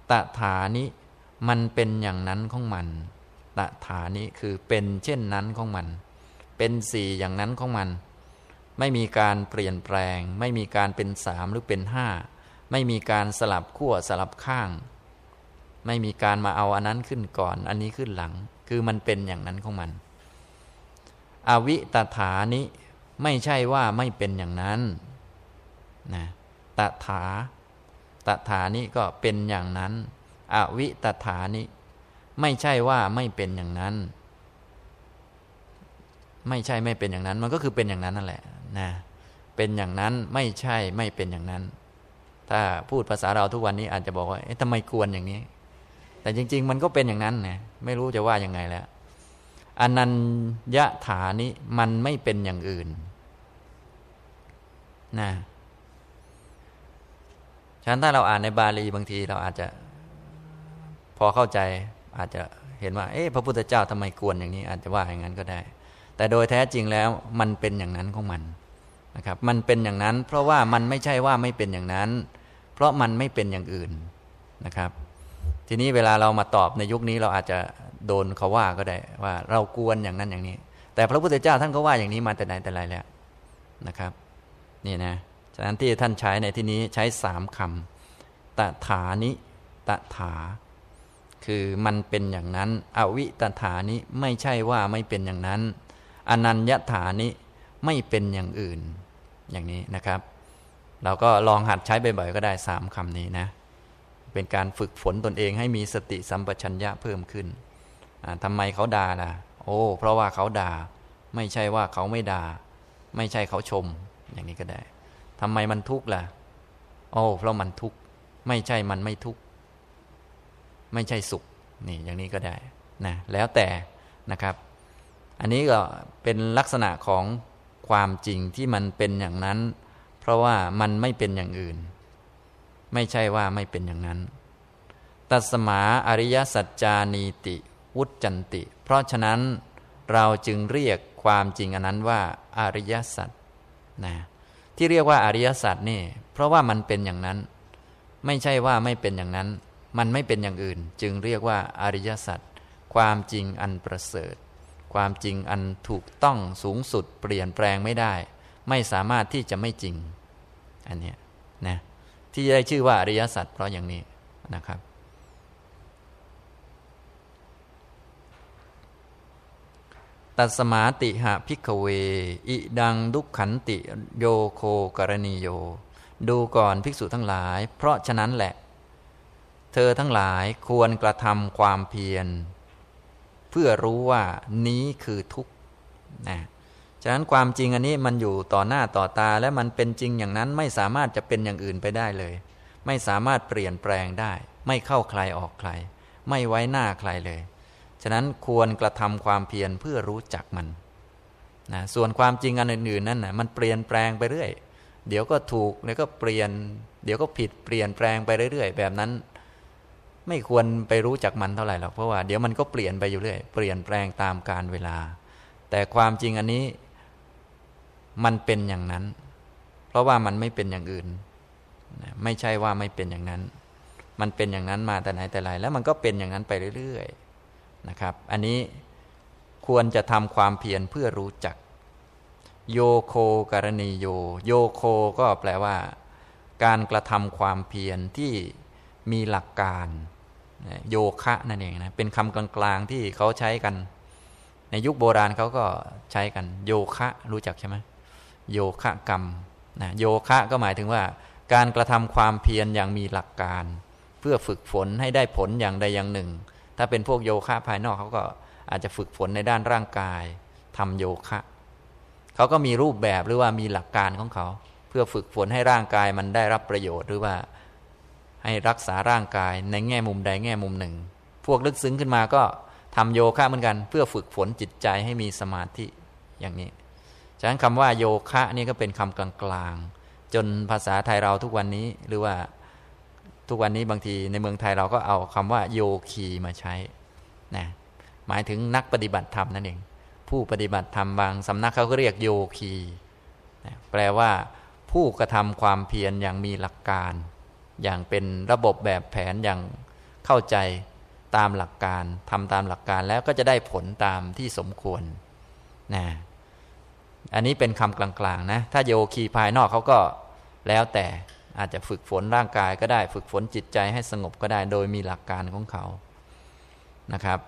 ตถานิ มันเป็นอย่างนั้นของมัน ตถานิคือเป็นเช่นนั้นของมัน เป็นสี่อย่างนั้นของมัน ไม่มีการเปลี่ยนแปลง ไม่มีการเป็นสามหรือเป็นห้าไม่มีการสลับขั้วสลับข้าง ไม่มีการมาเอาอันนั้นขึ้นก่อน อันนี้ขึ้นหลัง คือมันเป็นอย่างนั้นของมัน อวิตถานิไม่ใช่ว่าไม่เป็นอย่างนั้นนะตถาตถานิก็เป็นอย่างนั้น อวิตถานิไม่ใช่ว่าไม่เป็นอย่างนั้น ไม่ใช่ไม่เป็นอย่างนั้น มันก็คือเป็นอย่างนั้นนั่นแหละ นะเป็นอย่างนั้นไม่ใช่ไม่เป็นอย่างนั้น ถ้าพูดภาษาเราทุกวันนี้อาจจะบอกว่าเอ๊ะทำไมกวนอย่างนี้ แต่จริง ๆ มันก็เป็นอย่างนั้นนะไม่รู้จะว่ายังไงแล้วอนัญญาฐานิมันไม่เป็นอย่างอื่นนะฉะนั้นถ้าเราอ่านในบาลีบางทีเราอาจจะพอเข้าใจอาจจะเห็นว่า เอ๊ะพระพุทธเจ้าทำไมกวนอย่างนี้ อาจจะว่าอย่างนั้นก็ได้ แต่โดยแท้จริงแล้วมันเป็นอย่างนั้นของมัน นะครับมันเป็นอย่างนั้น เพราะว่ามันไม่ใช่ว่าไม่เป็นอย่างนั้น เพราะมันไม่เป็นอย่างอื่นนะครับ ทีนี้เวลาเรามาตอบในยุคนี้เราอาจจะโดนเขาว่าก็ได้ว่าเรากวนอย่างนั้นอย่างนี้ แต่พระพุทธเจ้าท่านก็ว่าอย่างนี้มาแต่ไหนแต่ไรแล้วนะครับนี่นะฉะนั้นที่ท่านใช้ในที่นี้ใช้สามคำตถานิตถา คือมันเป็นอย่างนั้น อวิตถานิไม่ใช่ว่าไม่เป็นอย่างนั้น อนัญญถานิ ไม่เป็นอย่างอื่น อย่างนี้นะครับ เราก็ลองหัดใช้บ่อยๆก็ได้สามคำนี้นะ เป็นการฝึกฝนตนเองให้มีสติสัมปชัญญะเพิ่มขึ้นทำไมเขาด่าล่ะ โอ้ เพราะว่าเขาด่า ไม่ใช่ว่าเขาไม่ด่า ไม่ใช่เขาชม อย่างนี้ก็ได้ทำไมมันทุกข์ล่ะ โอ้ เพราะมันทุกข์ ไม่ใช่มันไม่ทุกข์ ไม่ใช่สุข นี่ อย่างนี้ก็ได้ นะ แล้วแต่นะครับ อันนี้ก็เป็นลักษณะของ ความจริงที่มันเป็นอย่างนั้น เพราะว่ามันไม่เป็นอย่างอื่น ไม่ใช่ว่าไม่เป็นอย่างนั้น ตัสมาอริยสัจจานีติ วุจจันติ เพราะฉะนั้นเราจึงเรียกความจริงอันนั้นว่าอริยสัจนะที่เรียกว่าอริยสัจนี่เพราะว่ามันเป็นอย่างนั้น ไม่ใช่ว่าไม่เป็นอย่างนั้น มันไม่เป็นอย่างอื่น จึงเรียกว่าอริยสัจความจริงอันประเสริฐ ความจริงอันถูกต้องสูงสุดเปลี่ยนแปลงไม่ได้ ไม่สามารถที่จะไม่จริง อันนี้นะที่ได้ชื่อว่าอริยสัจเพราะอย่างนี้นะครับ ตัสมาติหะพิกเว อิดังดุขันติโยโคกรณีโย ดูก่อนภิกษุทั้งหลาย เพราะฉะนั้นแหละ เธอทั้งหลายควรกระทำความเพียร เพื่อรู้ว่านี้คือทุกข์นะฉะนั้นความจริงอันนี้มันอยู่ต่อหน้าต่อตาและมันเป็นจริงอย่างนั้นไม่สามารถจะเป็นอย่างอื่นไปได้เลย ไม่สามารถเปลี่ยนแปลงได้ ไม่เข้าใครออกใคร ไม่ไว้หน้าใครเลย ฉะนั้นควรกระทำความเพียรเพื่อรู้จักมันนะส่วนความจริงอันอื่นๆนั่นนะมันเปลี่ยนแปลงไปเรื่อย เดี๋ยวก็ถูกแล้วก็เปลี่ยน เดี๋ยวก็ผิดเปลี่ยนแปลงไปเรื่อย ๆ แบบนั้น ไม่ควรไปรู้จักมันเท่าไหร่หรอกเพราะว่าเดี๋ยวมันก็เปลี่ยนไปอยู่เรื่อยเปลี่ยนแปลงตามกาลเวลา แต่ความจริงอันนี้มันเป็นอย่างนั้น เพราะว่ามันไม่เป็นอย่างอื่น ไม่ใช่ว่าไม่เป็นอย่างนั้น มันเป็นอย่างนั้นมาแต่ไหนแต่ไรแล้วมันก็เป็นอย่างนั้นไปเรื่อยๆนะครับ อันนี้ควรจะทำความเพียรเพื่อรู้จัก โยโคกรณีโย โยโคก็แปลว่า การกระทำความเพียรที่มีหลักการ โยคะนั่นเองนะเป็นคำกลางๆที่เขาใช้กัน ในยุคโบราณเขาก็ใช้กัน โยคะรู้จักใช่ไหมโยคะกรรมนะโยคะก็หมายถึงว่า การกระทำความเพียรอย่างมีหลักการ เพื่อฝึกฝนให้ได้ผลอย่างใดอย่างหนึ่ง ถ้าเป็นพวกโยคะภายนอกเขาก็อาจจะฝึกฝนในด้านร่างกายทำโยคะเขาก็มีรูปแบบหรือว่ามีหลักการของเขา เพื่อฝึกฝนให้ร่างกายมันได้รับประโยชน์หรือว่า ให้รักษาร่างกายในแง่มุมใดแง่มุมหนึ่ง พวกลึกซึ้งขึ้นมาก็ทำโยคะเหมือนกัน เพื่อฝึกฝนจิตใจให้มีสมาธิอย่างนี้ ฉะนั้นคำว่าโยคะนี่ก็เป็นคำกลางๆ จนภาษาไทยเราทุกวันนี้หรือว่าทุกวันนี้บางทีในเมืองไทยเราก็เอาคำว่าโยคีมาใช้นะหมายถึงนักปฏิบัติธรรมนั่นเอง ผู้ปฏิบัติธรรมบางสำนักเขาก็เรียกโยคีนะแปลว่า ผู้กระทำความเพียรอย่างมีหลักการ อย่างเป็นระบบแบบแผนอย่างเข้าใจตามหลักการทำตามหลักการแล้วก็จะได้ผลตามที่สมควรนะอันนี้เป็นคำกลางๆนะ ถ้าโยคีภายนอกเขาก็แล้วแต่อาจจะฝึกฝนร่างกายก็ได้ฝึกฝนจิตใจให้สงบก็ได้โดยมีหลักการของเขานะครับ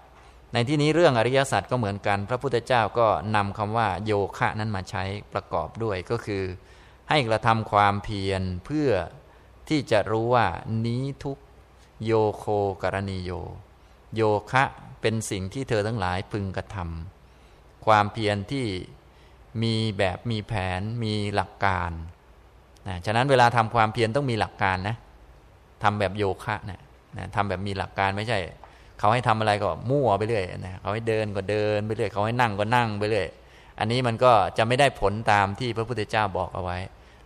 ในที่นี้เรื่องอริยสัจก็เหมือนกัน พระพุทธเจ้าก็นำคำว่าโยคะนั้นมาใช้ประกอบด้วยก็คือ ให้กระทำความเพียรเพื่อ ที่จะรู้ว่านี้ทุกโยโคกรณีโย โยคะเป็นสิ่งที่เธอทั้งหลายพึงกระทำความเพียรที่มีแบบมีแผนมีหลักการนะฉะนั้นเวลาทำความเพียรต้องมีหลักการนะทำแบบโยคะนะนะทำแบบมีหลักการไม่ใช่ เขาให้ทำอะไรก็มั่วไปเรื่อยนะเขาให้เดินก็เดินไปเรื่อยเขาให้นั่งก็นั่งไปเรื่อยอันนี้มันก็จะไม่ได้ผลตามที่พระพุทธเจ้าบอกเอาไว้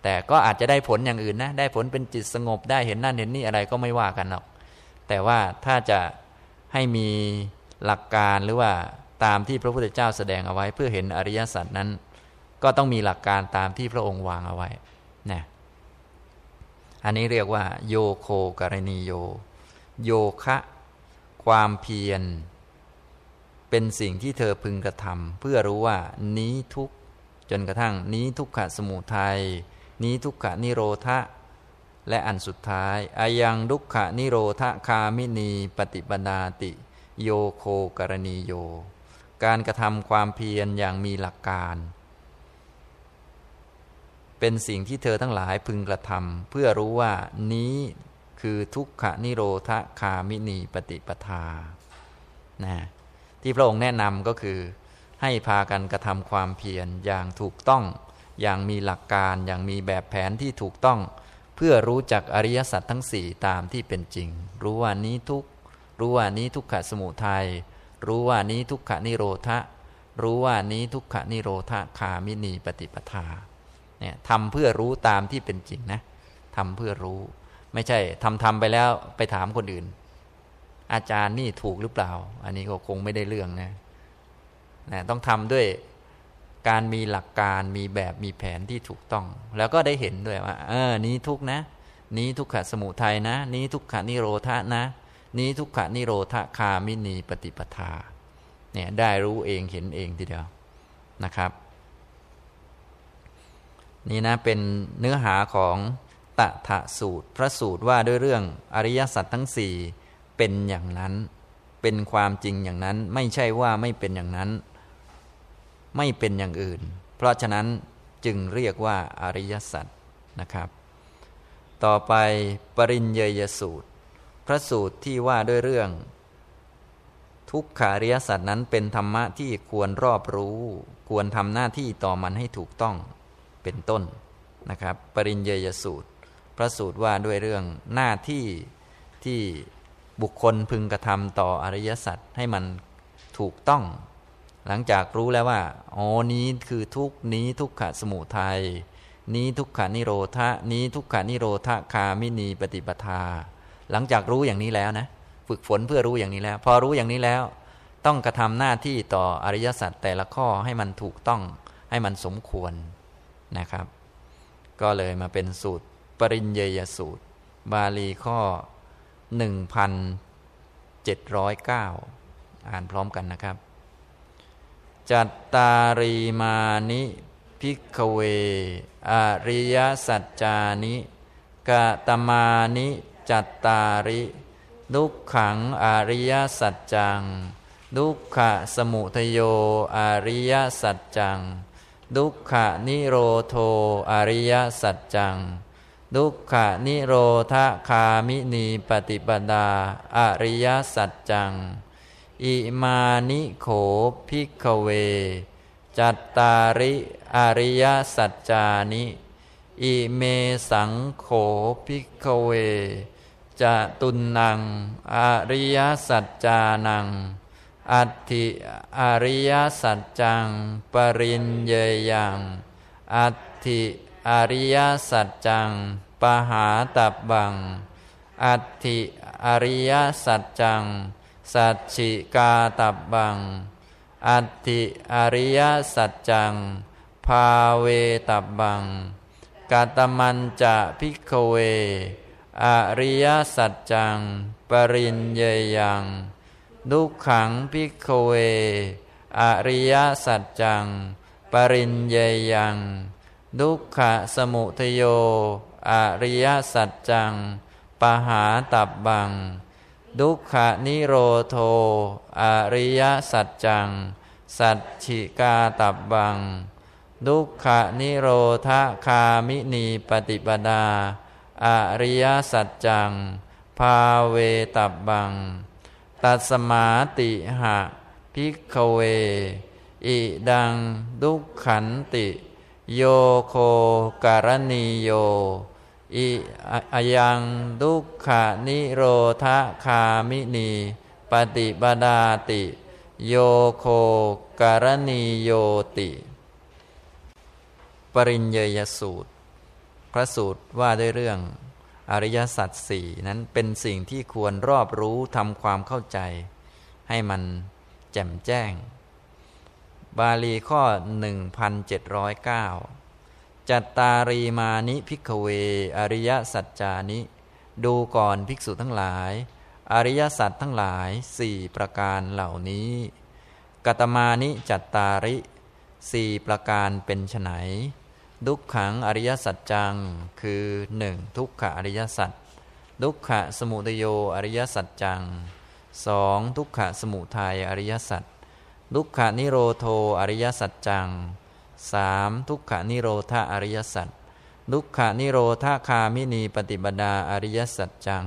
แต่ก็อาจจะได้ผลอย่างอื่นนะ ได้ผลเป็นจิตสงบได้เห็นนั่นเห็นนี่อะไรก็ไม่ว่ากันหรอก แต่ว่าถ้าจะให้มีหลักการหรือว่าตามที่พระพุทธเจ้าแสดงเอาไว้ เพื่อเห็นอริยสัจนั้น ก็ต้องมีหลักการตามที่พระองค์วางเอาไว้นะอันนี้เรียกว่า โยโคกรณีโย โยคะ ความเพียร เป็นสิ่งที่เธอพึงกระทำเพื่อรู้ว่านี้ทุกจนกระทั่งนี้ทุกขะสมุทัย นี้ทุกขะนิโรธะและอันสุดท้ายอายังดุขะนิโรธคามินี ปฏิปนาติ โยโคกรณีโย การกระทำความเพียรอย่างมีหลักการ เป็นสิ่งที่เธอทั้งหลายพึงกระทำเพื่อรู้ว่านี้คือทุกขนิโรธคามินีปฏิปทานะที่พระองค์แนะนำก็คือ ให้พากันกระทำความเพียรอย่างถูกต้อง อย่างมีหลักการอย่างมีแบบแผนที่ถูกต้อง เพื่อรู้จักอริยสัจทั้งสี่ตามที่เป็นจริง รู้ว่านี้ทุกรู้ว่านี้ทุกขสมุทัยรู้ว่านี้ทุกขนิโรธรู้ว่านี้ทุกขนิโรธคามินีปฏิปทาเนี่ยทำเพื่อรู้ตามที่เป็นจริงนะทำเพื่อรู้ ไม่ใช่ทำทำไปแล้วไปถามคนอื่น อาจารย์นี่ถูกหรือเปล่า อันนี้ก็คงไม่ได้เรื่องนะนะต้องทำด้วย การมีหลักการมีแบบมีแผนที่ถูกต้อง แล้วก็ได้เห็นด้วยว่าเออนี้ทุกนะ นี้ทุกขะสมุทัยนะ นี้ทุกขานิโรธานะ นี้ทุกขานิโรธคามินีปฏิปทาเนี่ยได้รู้เองเห็นเองทีเดียวนะครับ นี่นะเป็นเนื้อหาของตะทะสูตร พระสูตรว่าด้วยเรื่องอริยสัจทั้งสี่เป็นอย่างนั้น เป็นความจริงอย่างนั้นไม่ใช่ว่าไม่เป็นอย่างนั้น ไม่เป็นอย่างอื่น เพราะฉะนั้นจึงเรียกว่าอริยสัจนะครับ ต่อไปปริญเยยสูตร พระสูตรที่ว่าด้วยเรื่อง ทุกขาริยสัตว์นั้นเป็นธรรมะที่ควรรอบรู้ ควรทำหน้าที่ต่อมันให้ถูกต้องเป็นต้นนะครับ ปริญเยยสูตร พระสูตรว่าด้วยเรื่องหน้าที่ที่บุคคลพึงกระทำต่ออริยสัจให้มันถูกต้อง หลังจากรู้แล้วว่าอ๋อนี้คือทุกนี้ทุกขะสมุทัยนี้ทุกขานิโรธะนี้ทุกขานิโรธคามินีปฏิปทา หลังจากรู้อย่างนี้แล้วนะ ฝึกฝนเพื่อรู้อย่างนี้แล้ว พอรู้อย่างนี้แล้ว ต้องกระทำหน้าที่ต่ออริยสัจแต่ละข้อให้มันถูกต้องให้มันสมควรนะครับ ก็เลยมาเป็นสูตรปริญเญยยสูตร บาลีข้อ 1709 อ่านพร้อมกันนะครับ จัตตารีมานิ ภิกขเว อริยสัจจานิ กตมานิจัตตาริ ทุกขังอริยสัจจัง ทุกขะสมุทโยอริยสัจจัง ทุกขะนิโรโธ อริยสัจจัง ทุกขะนิโรธคามินีปฏิปทาอริยสัจจัง อิมานิโข ภิกขเว จัตตาริอริยสัจจานิ อิเมสังโขพิกเวจะตุนนัง อริยสัจจานัง อัตถิอริยสัจจัง ปริญเยยัง อัตถิอริยสัจจัง ปหาตับบัง อัตถิอริยสัจจัง สัจฉิกาตับบัง อัติอริยสัจจัง ภาเวตับบังกาตมันจะพิกเว อริยสัจจัง ปริญเยยัง ดุขังพิกเว อริยสัจจัง ปริญเยยัง ดุขะสมุทโย อริยสัจจัง ปหาตับบัง ทุกขะนิโรโธ อริยสัจจัง สัจฉิกาตัพพัง ทุกขะนิโรธคามินีปฏิปทา อริยสัจจัง ภาเวตัพพัง ตัสมาติหะ ภิกขเว อิทัง ทุกขันติ โยโค กรณีโย อิอยังดุขะนิโรธาคามินี ปฏิปดาติ โยโคการณีโยติ ปริญเยยสูตร พระสูตรว่าด้วยเรื่องอริยสัจสี่นั้นเป็นสิ่งที่ควรรอบรู้ทำความเข้าใจ ให้มันแจ่มแจ้ง บาลีข้อ 1709 จัตตารีมานิ ภิกขเว อริยสัจจานิ ดูก่อนภิกษุทั้งหลาย อริยสัจทั้งหลายสี่ประการเหล่านี้กตมานิจัตตาริสี่ประการเป็นไฉนทุกขังอริยสัจจัง คือหนึ่งทุกขอริยสัจทุกขะสมุทโยอริยสัจจังสองทุกขสมุทัยอริยสัจทุกขะนิโรโทอริยสัจจัง สามทุกขะนิโรธาอริยสัจทุกขะนิโรธาคามินีปฏิบดาอริยสัจจัง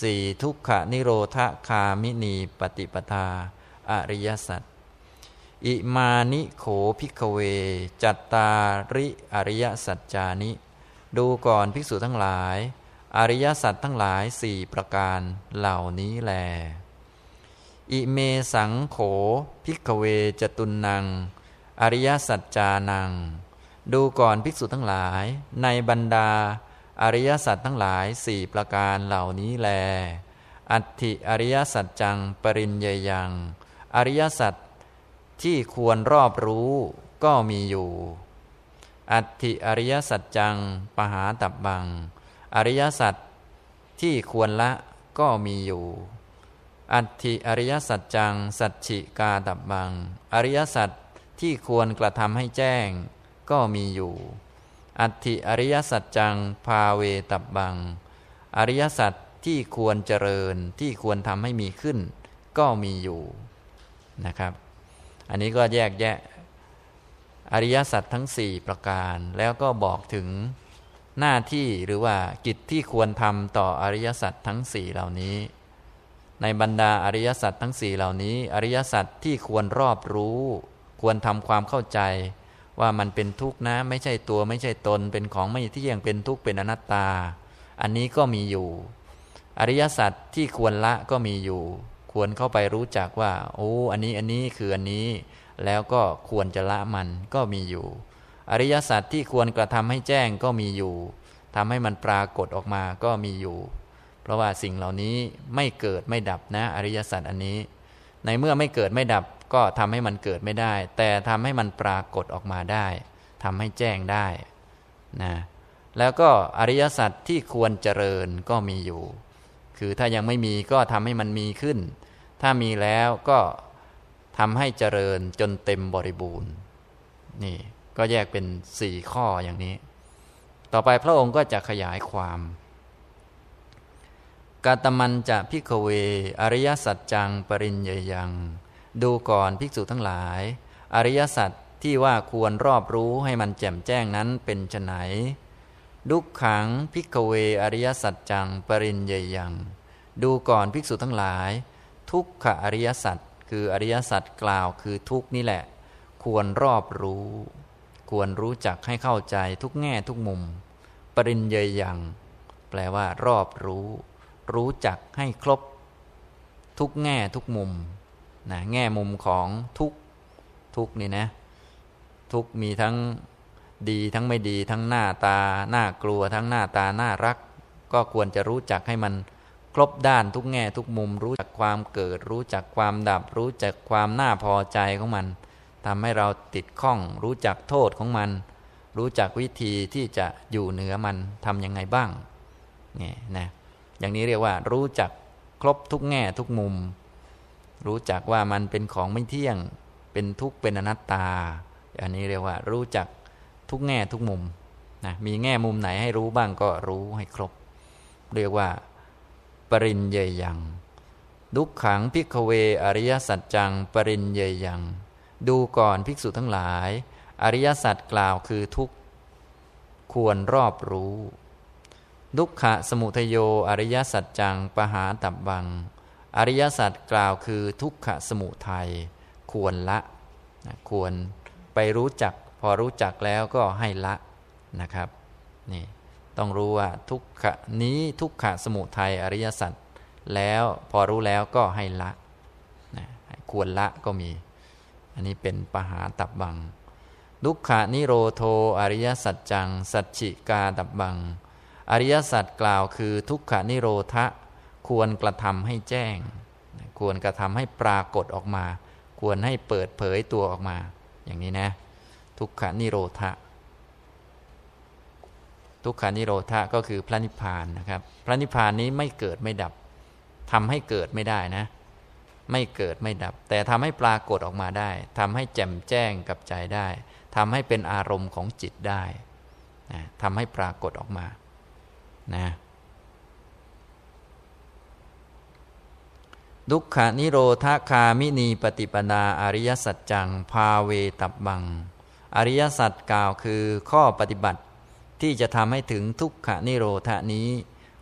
สี่ทุกขะนิโรธาคามินีปฏิปทาอริยสัจอิมานิโขพิกเว จัตตาริอริยสัจจานิ ดูก่อนภิกษุทั้งหลาย อริยสัจทั้งหลายสี่ประการเหล่านี้แล อิเมสังโขพิกเวจตุนนัง อริยสัจจานัง ดูก่อนภิกษุทั้งหลาย ในบรรดา อริยสัจทั้งหลายสี่ประการเหล่านี้แล อัตถิอริยสัจจังปริญเยยัง อริยสัจที่ควรรอบรู้ก็มีอยู่ อัตถิอริยสัจจังปหาตับบัง อริยสัจที่ควรละก็มีอยู่ อัตถิอริยสัจจังสัจฉิกาตับบัง อริยสัจ ที่ควรกระทำให้แจ้ง ก็มีอยู่ อัตถิอริยสัจจังภาเวตับบัง อริยสัจที่ควรเจริญที่ควรทำให้มีขึ้น ก็มีอยู่นะครับ อันนี้ก็แยกแยะ อริยสัจทั้งสี่ประการ แล้วก็บอกถึงหน้าที่หรือว่ากิจที่ควรทำต่ออริยสัจทั้งสี่เหล่านี้ ในบรรดาอริยสัจทั้งสี่เหล่านี้ อริยสัจที่ควรรอบรู้ ควรทำความเข้าใจ ว่ามันเป็นทุกข์นะ ไม่ใช่ตัวไม่ใช่ตน เป็นของไม่เที่ยงเป็นทุกข์เป็นอนัตตา อันนี้ก็มีอยู่ อริยสัจที่ควรละก็มีอยู่ ควรเข้าไปรู้จักว่า โอ้อันนี้อันนี้คืออันนี้ แล้วก็ควรจะละมันก็มีอยู่ อริยสัจที่ควรกระทำให้แจ้งก็มีอยู่ทำให้มันปรากฏออกมาก็มีอยู่ เพราะว่าสิ่งเหล่านี้ไม่เกิดไม่ดับนะ อริยสัจอันนี้ ในเมื่อไม่เกิดไม่ดับ ก็ทำให้มันเกิดไม่ได้ แต่ทำให้มันปรากฏออกมาได้ทำให้แจ้งได้นะแล้วก็อริยสัจที่ควรเจริญก็มีอยู่ คือถ้ายังไม่มีก็ทำให้มันมีขึ้น ถ้ามีแล้วก็ทำให้เจริญจนเต็มบริบูรณ์ นี่ก็แยกเป็นสี่ข้ออย่างนี้ ต่อไปพระองค์ก็จะขยายความกาตมันจะพิกเว อริยสัจจังปริญเยยัง ดูก่อนภิกษุทั้งหลาย อริยสัจที่ว่าควรรอบรู้ให้มันแจ่มแจ้งนั้นเป็นไฉนดุขขังพิกเวอริยสัจจังปริญเยยัง ดูก่อนภิกษุทั้งหลาย ทุกขอริยสัจคืออริยสัจกล่าวคือทุกนี่แหละ ควรรอบรู้ ควรรู้จักให้เข้าใจทุกแง่ทุกมุม ปริญเยยัง แปลว่ารอบรู้ รู้จักให้ครบ ทุกแง่ทุกมุม นะแง่มุมของทุกทุกนี่นะ ทุกมีทั้งดีทั้งไม่ดีทั้งหน้าตาหน้ากลัวทั้งหน้าตาน่ารัก ก็ควรจะรู้จักให้มันครบด้านทุกแง่ทุกมุม รู้จักความเกิด รู้จักความดับ รู้จักความน่าพอใจของมันทำให้เราติดข้อง รู้จักโทษของมัน รู้จักวิธีที่จะอยู่เหนือมันทำยังไงบ้างนี่นะอย่างนี้เรียกว่ารู้จักครบทุกแง่ทุกมุม รู้จักว่ามันเป็นของไม่เที่ยง เป็นทุกข์เป็นอนัตตา อันนี้เรียกว่า รู้จักทุกแง่ทุกมุมนะมีแง่มุมไหนให้รู้บ้างก็รู้ให้ครบ เรียกว่า ปริญเยยัง ดุขขังพิกเว อริยสัจจัง ปริญเยยัง ดูก่อนภิกษุทั้งหลาย อริยสัจกล่าวคือทุกควรรอบรู้ ดุขะสมุทโยอริยสัจจังปหาตับบัง อริยสัจกล่าวคือทุกขะสมุทัยควรละนะควรไปรู้จัก พอรู้จักแล้วก็ให้ละนะครับนี่ต้องรู้ว่าทุกขะนี้ทุกขะสมุทัยอริยสัจแล้วพอรู้แล้วก็ให้ละนะควรละก็มี อันนี้เป็นปหาตับบังดุกขานิโรโทอริยสัจจัง สัจฉิกาตับบัง อริยสัจกล่าวคือทุกขานิโรธะ ควรกระทำให้แจ้ง ควรกระทำให้ปรากฏออกมา ควรให้เปิดเผยตัวออกมา อย่างนี้นะ ทุกขานิโรธะทุกขานิโรธะก็คือพระนิพพานนะครับ พระนิพพานนี้ไม่เกิดไม่ดับทำให้เกิดไม่ได้นะ ไม่เกิดไม่ดับ แต่ทำให้ปรากฏออกมาได้ทำให้แจ่มแจ้งกับใจได้ทำให้เป็นอารมณ์ของจิตได้นะทำให้ปรากฏออกมา นะ ดุขานิโรธคามินีปฏิปนาอริยสัจจัง พาเวตับบัง อริยสัจกล่าวคือข้อปฏิบัติที่จะทำให้ถึงทุกขานิโรธนี้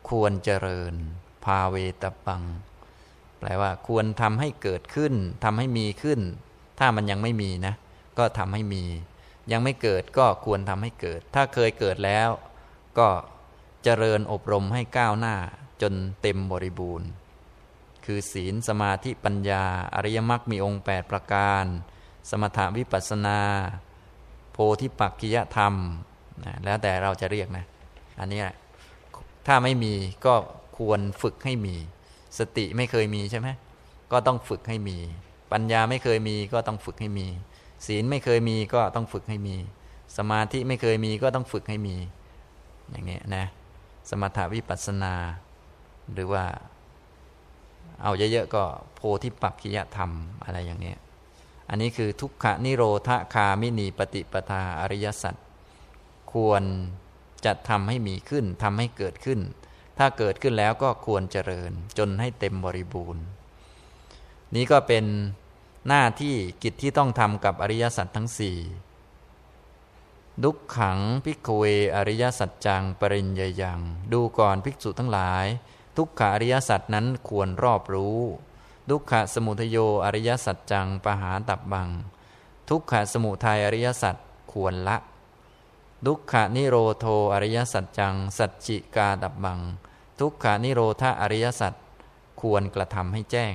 ควรเจริญ พาเวตับบัง แปลว่าควรทำให้เกิดขึ้นทำให้มีขึ้น ถ้ามันยังไม่มีนะ ก็ทำให้มี ยังไม่เกิดก็ควรทำให้เกิด ถ้าเคยเกิดแล้ว ก็เจริญอบรมให้ก้าวหน้าจนเต็มบริบูรณ์ คือศีลสมาธิปัญญา อริยมรรคมีองค์ 8 ประการ สมถาวิปัสนา โพธิปักกิยธรรมนะแล้วแต่เราจะเรียกนะ อันนี้ถ้าไม่มีก็ควรฝึกให้มี สติไม่เคยมีใช่ไหมก็ต้องฝึกให้มี ปัญญาไม่เคยมีก็ต้องฝึกให้มี ศีลไม่เคยมีก็ต้องฝึกให้มี สมาธิไม่เคยมีก็ต้องฝึกให้มี อย่างนี้นะ สมถาวิปัสนา หรือว่า เอาเยอะๆก็โพธิปักขิยธรรมอะไรอย่างนี้อันนี้คือทุกขนิโรธคามินีปฏิปทาอริยสัจควรจะทำให้มีขึ้นทำให้เกิดขึ้น ถ้าเกิดขึ้นแล้วก็ควรเจริญ จนให้เต็มบริบูรณ์ นี้ก็เป็นหน้าที่กิจที่ต้องทำกับอริยสัจทั้งสี่ดุขขังพิกเวอริยสัจจังปริญญยัง ดูก่อนภิกษุทั้งหลาย ทุกขอริยสัจนั้นควรรอบรู้ ทุกขะสมุทโยอริยสัจจังปหาตับบัง ทุกขะสมุทัยอริยสัจควรละ ทุกขานิโรโทอริยสัจจัง สัจจิกาดับบัง ทุกขานิโรธาอริยสัจควรกระทำให้แจ้ง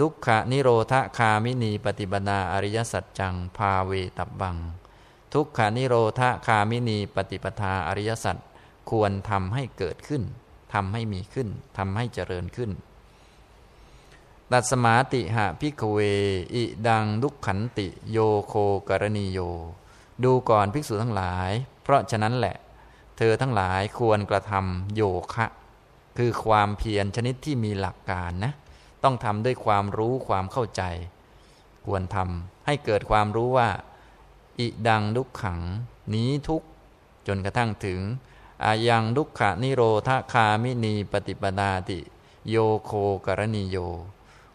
ทุกขานิโรธคามินีปฏิบนาอริยสัจจังภาเวตับบัง ทุกขานิโรธคามินีปฏิปทาอริยสัจควรทำให้เกิดขึ้น ทำให้มีขึ้นทำให้เจริญขึ้นตัสมาติหะพิกเว อิดังดุขันติ โยโคกรณีโย ดูก่อนภิกษุทั้งหลาย เพราะฉะนั้นแหละ เธอทั้งหลายควรกระทำโยคะ คือความเพียรชนิดที่มีหลักการนะ ต้องทำด้วยความรู้ความเข้าใจ ควรทำให้เกิดความรู้ว่า อิดังดุขขัง นี้ทุกจนกระทั่งถึง อายังดุขะนิโรธคามินีปฏิปนาติ โยโคกรณีโย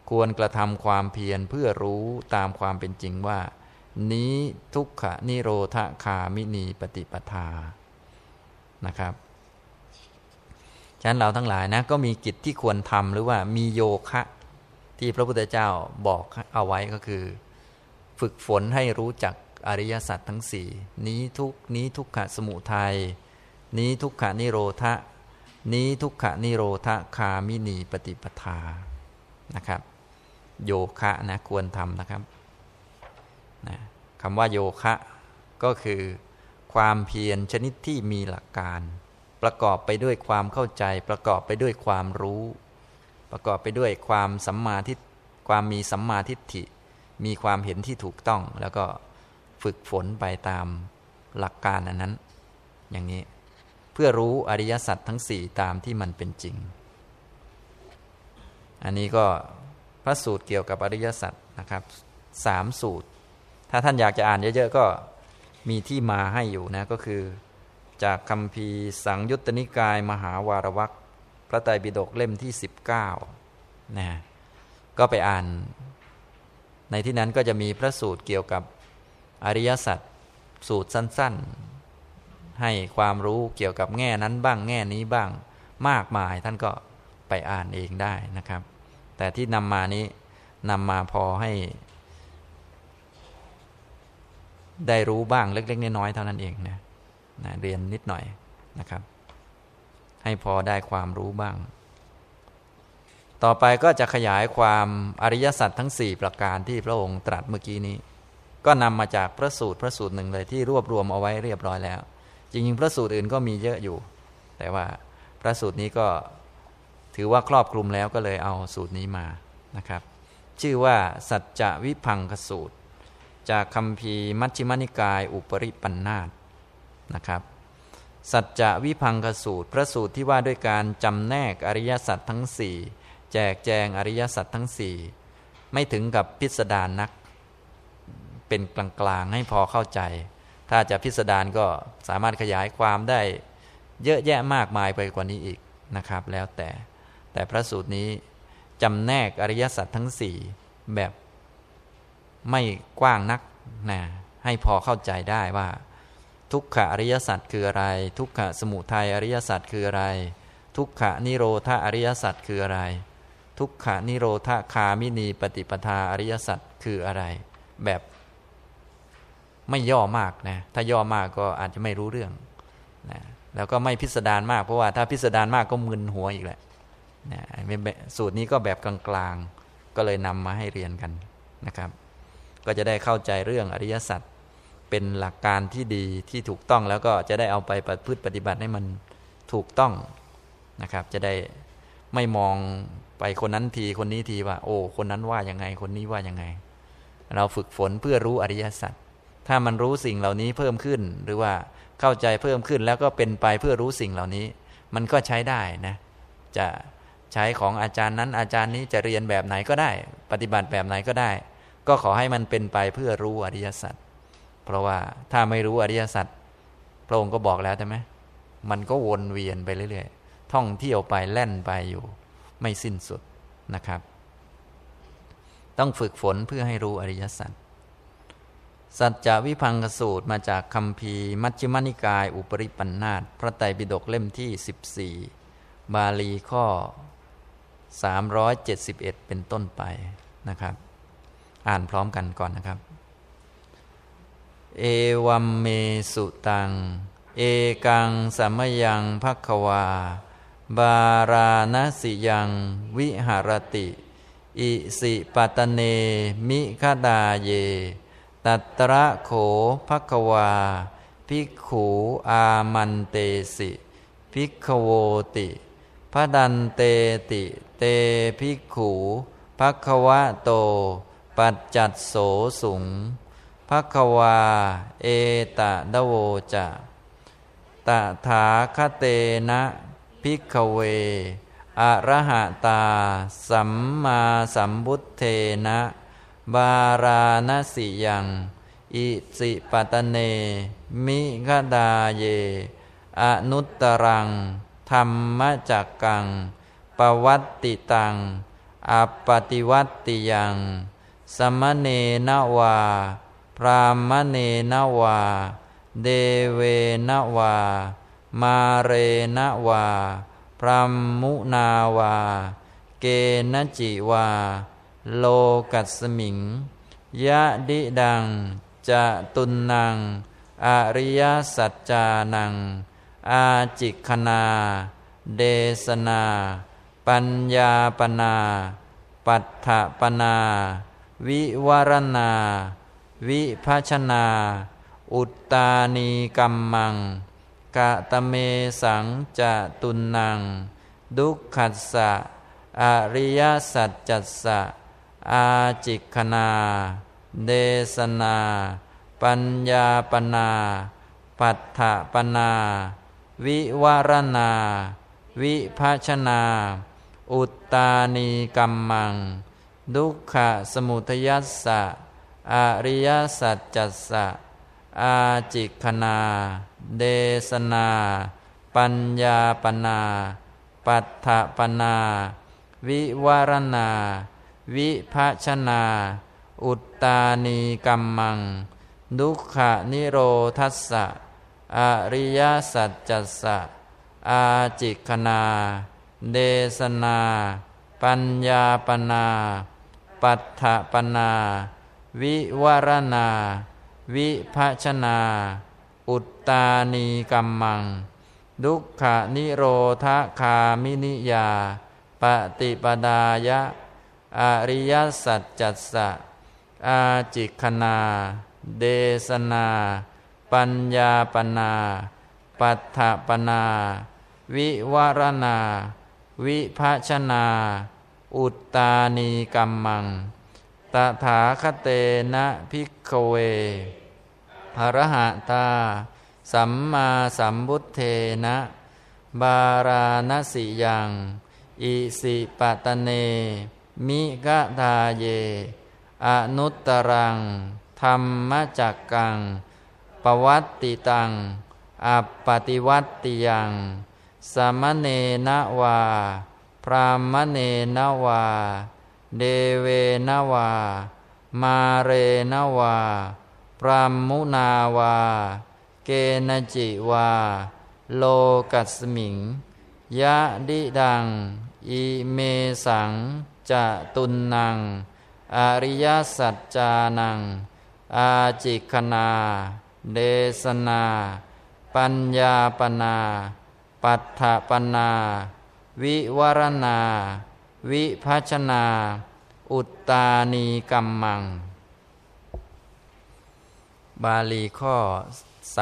ควรกระทำความเพียรเพื่อรู้ตามความเป็นจริงว่า นี้ทุกขนิโรธคามินีปฏิปทานะครับฉะนั้นเราทั้งหลายนะก็มีกิจที่ควรทำหรือว่ามีโยคะ ที่พระพุทธเจ้าบอกเอาไว้ก็คือ ฝึกฝนให้รู้จักอริยสัจทั้งสี่นี้ทุกนี้ทุกขะสมุทัย นี้ทุกขะนิโรธะนี้ทุกขะนิโรธคามินีปฏิปทานะครับ โยคะนะควรทำนะครับนะคำว่าโยคะก็คือความเพียรชนิดที่มีหลักการ ประกอบไปด้วยความเข้าใจ ประกอบไปด้วยความรู้ ประกอบไปด้วยความสัมมาทิฏความมีสัมมาทิฏฐิ มีความเห็นที่ถูกต้อง แล้วก็ฝึกฝนไปตามหลักการอันนั้น อย่างนี้ เพื่อรู้อริยสัจทั้งสี่ตามที่มันเป็นจริง อันนี้ก็พระสูตรเกี่ยวกับอริยสัจนะครับสามสูตร ถ้าท่านอยากจะอ่านเยอะๆก็มีที่มาให้อยู่นะก็คือ จากคำพีสังยุตตนิกาย มหาวารวักพระไตรปิฎกเล่มที่ 19นะก็ไปอ่าน ในที่นั้นก็จะมีพระสูตรเกี่ยวกับอริยสัจสูตรสั้น ๆ ให้ความรู้เกี่ยวกับแง่นั้นบ้างแง่นี้บ้างมากมายท่านก็ไปอ่านเองได้นะครับ แต่ที่นำมานี้นำมาพอให้ ได้รู้บ้างเล็ก ๆ น้อยๆเท่านั้นเองนะนะเรียนนิดหน่อยนะครับ ให้พอได้ความรู้บ้าง ต่อไปก็จะขยายความอริยสัจทั้ง 4 ประการที่พระองค์ตรัสเมื่อกี้นี้ ก็นำมาจากพระสูตรพระสูตรหนึ่งเลยที่รวบรวมเอาไว้เรียบร้อยแล้ว จริงๆ พระสูตรอื่นก็มีเยอะอยู่ แต่ว่าพระสูตรนี้ก็ถือว่าครอบคลุมแล้วก็เลยเอาสูตรนี้มานะครับ ชื่อว่าสัจจวิพังคสูตร จากคำพีมัชฌิมนิกาย อุปริปันธาตนะครับสัจจะวิพังคสูตร พระสูตรที่ว่าด้วยการจำแนกอริยสัจทั้งสี่แจกแจงอริยสัจทั้งสี่ไม่ถึงกับพิสดารนัก เป็นกลางๆให้พอเข้าใจ ถ้าจะพิสดารก็สามารถขยายความได้เยอะแยะมากมายไปกว่านี้อีกนะครับ แล้วแต่ แต่พระสูตรนี้จำแนกอริยสัจทั้งสี่แบบไม่กว้างนักนะให้พอเข้าใจได้ว่า ทุกขอริยสัจคืออะไร ทุกขสมุทัยอริยสัจคืออะไร ทุกขนิโรธาอริยสัจคืออะไร ทุกขนิโรธาคามินีปฏิปทาอริยสัจคืออะไร แบบ ไม่ย่อมากนะถ้าย่อมากก็อาจจะไม่รู้เรื่องนะแล้วก็ไม่พิสดารมากเพราะว่าถ้าพิสดารมากก็มึนหัวอีกแหละนะสูตรนี้ก็แบบกลางๆ ก็เลยนำมาให้เรียนกันนะครับ ก็จะได้เข้าใจเรื่องอริยสัจเป็นหลักการที่ดีที่ถูกต้องแล้วก็จะได้เอาไปประพฤติปฏิบัติให้มันถูกต้องนะครับ จะได้ไม่มองไปคนนั้นทีคนนี้ทีว่า โอ้ คนนั้นว่ายังไง คนนี้ว่ายังไง เราฝึกฝนเพื่อรู้อริยสัจ ถ้ามันรู้สิ่งเหล่านี้เพิ่มขึ้น หรือว่าเข้าใจเพิ่มขึ้นแล้วก็เป็นไปเพื่อรู้สิ่งเหล่านี้ มันก็ใช้ได้นะจะใช้ของอาจารย์นั้นอาจารย์นี้จะเรียนแบบไหนก็ได้ ปฏิบัติแบบไหนก็ได้ ก็ขอให้มันเป็นไปเพื่อรู้อริยสัจเพราะว่าถ้าไม่รู้อริยสัจพระองค์ก็บอกแล้วใช่ไหมมันก็วนเวียนไปเรื่อยๆ ท่องเที่ยวไปแล่นไปอยู่ ไม่สิ้นสุดนะครับ ต้องฝึกฝนเพื่อให้รู้อริยสัจ สัจจวิพังกสูตรมาจากคำพีมัชฌิมนิกาย อุปริปันธาตพระไตรปิฎกเล่มที่ 14 บาลีข้อ 371 เป็นต้นไปนะครับ อ่านพร้อมกันก่อนนะครับ เอวัมเมสุตัง เอกังสัมยังภัควา บาราณสิยัง วิหารติ อิสิปตเนมิคดาเย ตัตระโขภควา ภิกขูอามันเตสิ ภิกขโวติพระดันเตติ เตภิกขูภควะโต ปัจจัดโสสุงภควา เอตะดโวจะตถาคเตนะภิกขเวอระหะตา สัมมาสัมบุตเทนะ บาราณสิยัง อิสิปตเน มิกดาเย อนุตตรัง ธรรมจักกัง ปวัตติตัง อปฏิวัตติยัง สมเนนวา พรามเนนวา เดเวนวา มาเรนวา พรมมุนาวา เกนจิวา โลกัสมิง ยะดิดัง จะตุนนางอริยสัจจานัง อาจิคณาเดสนา ปัญญาปนา ปัฏฐปนา วิวรณา วิภาชนา อุตตานีกัมมัง กะตะเมสังจะตุนนาง ดุขัสสะ อริยสัจจัสสะ อาจิกนา เดสนา ปัญญาปนา ปัฏฐปนา วิวารณา วิภาชนา อุตตานีกัมมัง ดุขะสมุทยัสสะ อริยสัจจัสสะ อาจิกนา เดสนา ปัญญาปนา ปัฏฐปนา วิวารณา วิภาชนา อุตตานีกัมมัง ดุขะนิโรทัสสะ อริยสัจจัสสะ อาจิคนา เดสนา ปัญญาปนา ปัฏฐปนา วิวารณา วิภาชนา อุตตานีกัมมัง ดุขะนิโรธคามินิยา ปฏิปดายะ อริยสัจจัสสะ อาจิคณาเดสนา ปัญญาปนา ปัฏฐปนา วิวารณา วิภาชนา อุตตานีกัมมัง ตถาคเตนะพิกเวภรหะตา สัมมาสัมบุตเทนะ บาราณสิยัง อิสิปตเน มิกะทาเย อนุตตรัง ธรรมจักกัง ปวัตติตัง อัปปติวัตติยัง สมเนนวา พรามเนนวา เดเวนวา มาเรนวา พรามมุนาวา เกนจิวา โลกัสมิง ยะดิดัง อิเมสัง จะตุนนัง อริยสัจจานัง อาจิคนา เดสนา ปัญญาปนา ปัฏฐปนา วิวรณา วิพัชนา อุตตานีกัมมัง บาลีข้อ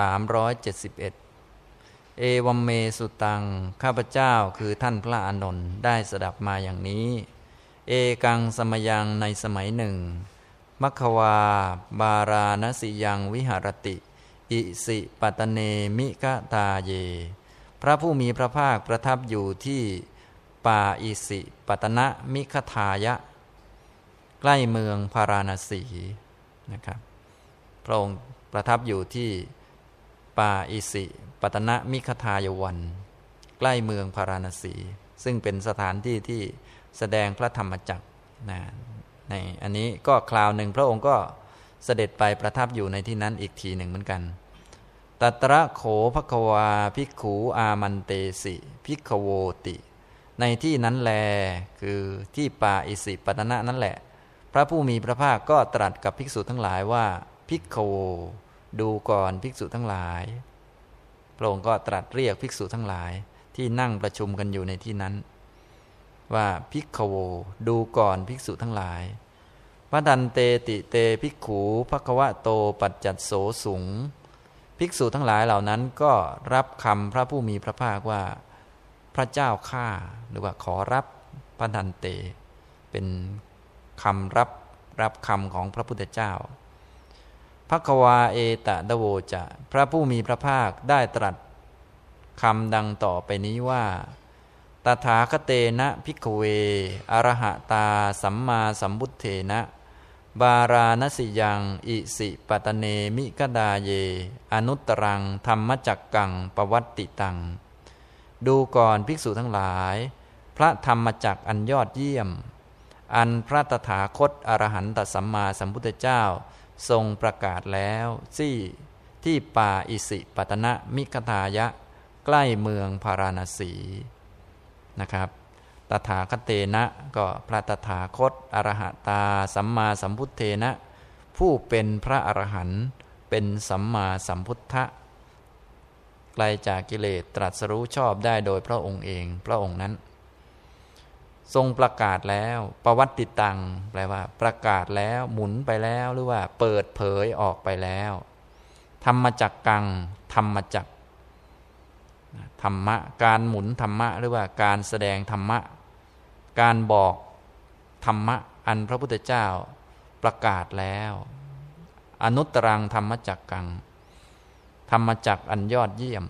371เอวัมเมสุตัง ข้าพเจ้าคือท่านพระอานนท์ได้สดับมาอย่างนี้ เอกังสมยังในสมัยหนึ่ง มัควา บาราณสิยังวิหารติ อิสิปตเนมิกะตาเย พระผู้มีพระภาคประทับอยู่ที่ป่าอิสิปตนะมิคทายะ ใกล้เมืองพาราณสีนะครับพระองค์ประทับอยู่ที่ป่าอิสิปตนะมิคทายวัน ใกล้เมืองพาราณสี ซึ่งเป็นสถานที่ที่ แสดงพระธรรมจักรนะในอันนี้ก็คราวหนึ่งพระองค์ก็เสด็จไปประทับอยู่ในที่นั้นอีกทีหนึ่งเหมือนกันตัตระโขภควาภิกขูอามันเตสิภิกขโวติ ในที่นั้นแลคือที่ป่าอิสิปตนะนั่นแหละ พระผู้มีพระภาคก็ตรัสกับภิกษุทั้งหลายว่าภิกขโว ดูก่อนภิกษุทั้งหลาย พระองค์ก็ตรัสเรียกภิกษุทั้งหลายที่นั่งประชุมกันอยู่ในที่นั้น ว่าภิกขโว ดูก่อนภิกษุทั้งหลายพระดันเตติเตภิกขูภควะโตปัจจัตโสสุงภิกษุทั้งหลายเหล่านั้นก็รับคำพระผู้มีพระภาคว่าพระเจ้าข้าหรือว่าขอรับพระดันเต เป็นคำรับรับคำของพระพุทธเจ้าพระควาเอตะดโวจะ พระผู้มีพระภาคได้ตรัสคำดังต่อไปนี้ว่า ถาคเตนะพิกเว อรหะตา สัมมาสัมพุทเทนะ บาราณสิยัง อิสิปตเนมิกดาเย อนุตรัง ธรรมจักกัง ปวัตติตัง ดูก่อนภิกษุทั้งหลาย พระธรรมจักอันยอดเยี่ยม อันพระตถาคตอรหันตสัมมาสัมพุทธเจ้า ทรงประกาศแล้วที่ที่ป่าอิสิปตนะมิคทายะ ใกล้เมืองพาราณสี นะครับ ตถาคเตนะก็พระตถาคต อรหตา สัมมาสัมพุทเทนะ ผู้เป็นพระอรหันต์เป็นสัมมาสัมพุทธะไกลจากกิเลสตรัสรู้ชอบได้โดยพระองค์เอง พระองค์นั้น ทรงประกาศแล้วประวัติตังแปลว่า ประกาศแล้วหมุนไปแล้วหรือว่าเปิดเผยออกไปแล้ว ธรรมจักกัง ธรรมจัก ธรรมะ การหมุนธรรมะ หรือว่าการแสดงธรรมะ การบอกธรรมะ อันพระพุทธเจ้าประกาศแล้ว อนุตรังธรรมจักกัง ธรรมจักอันยอดเยี่ยม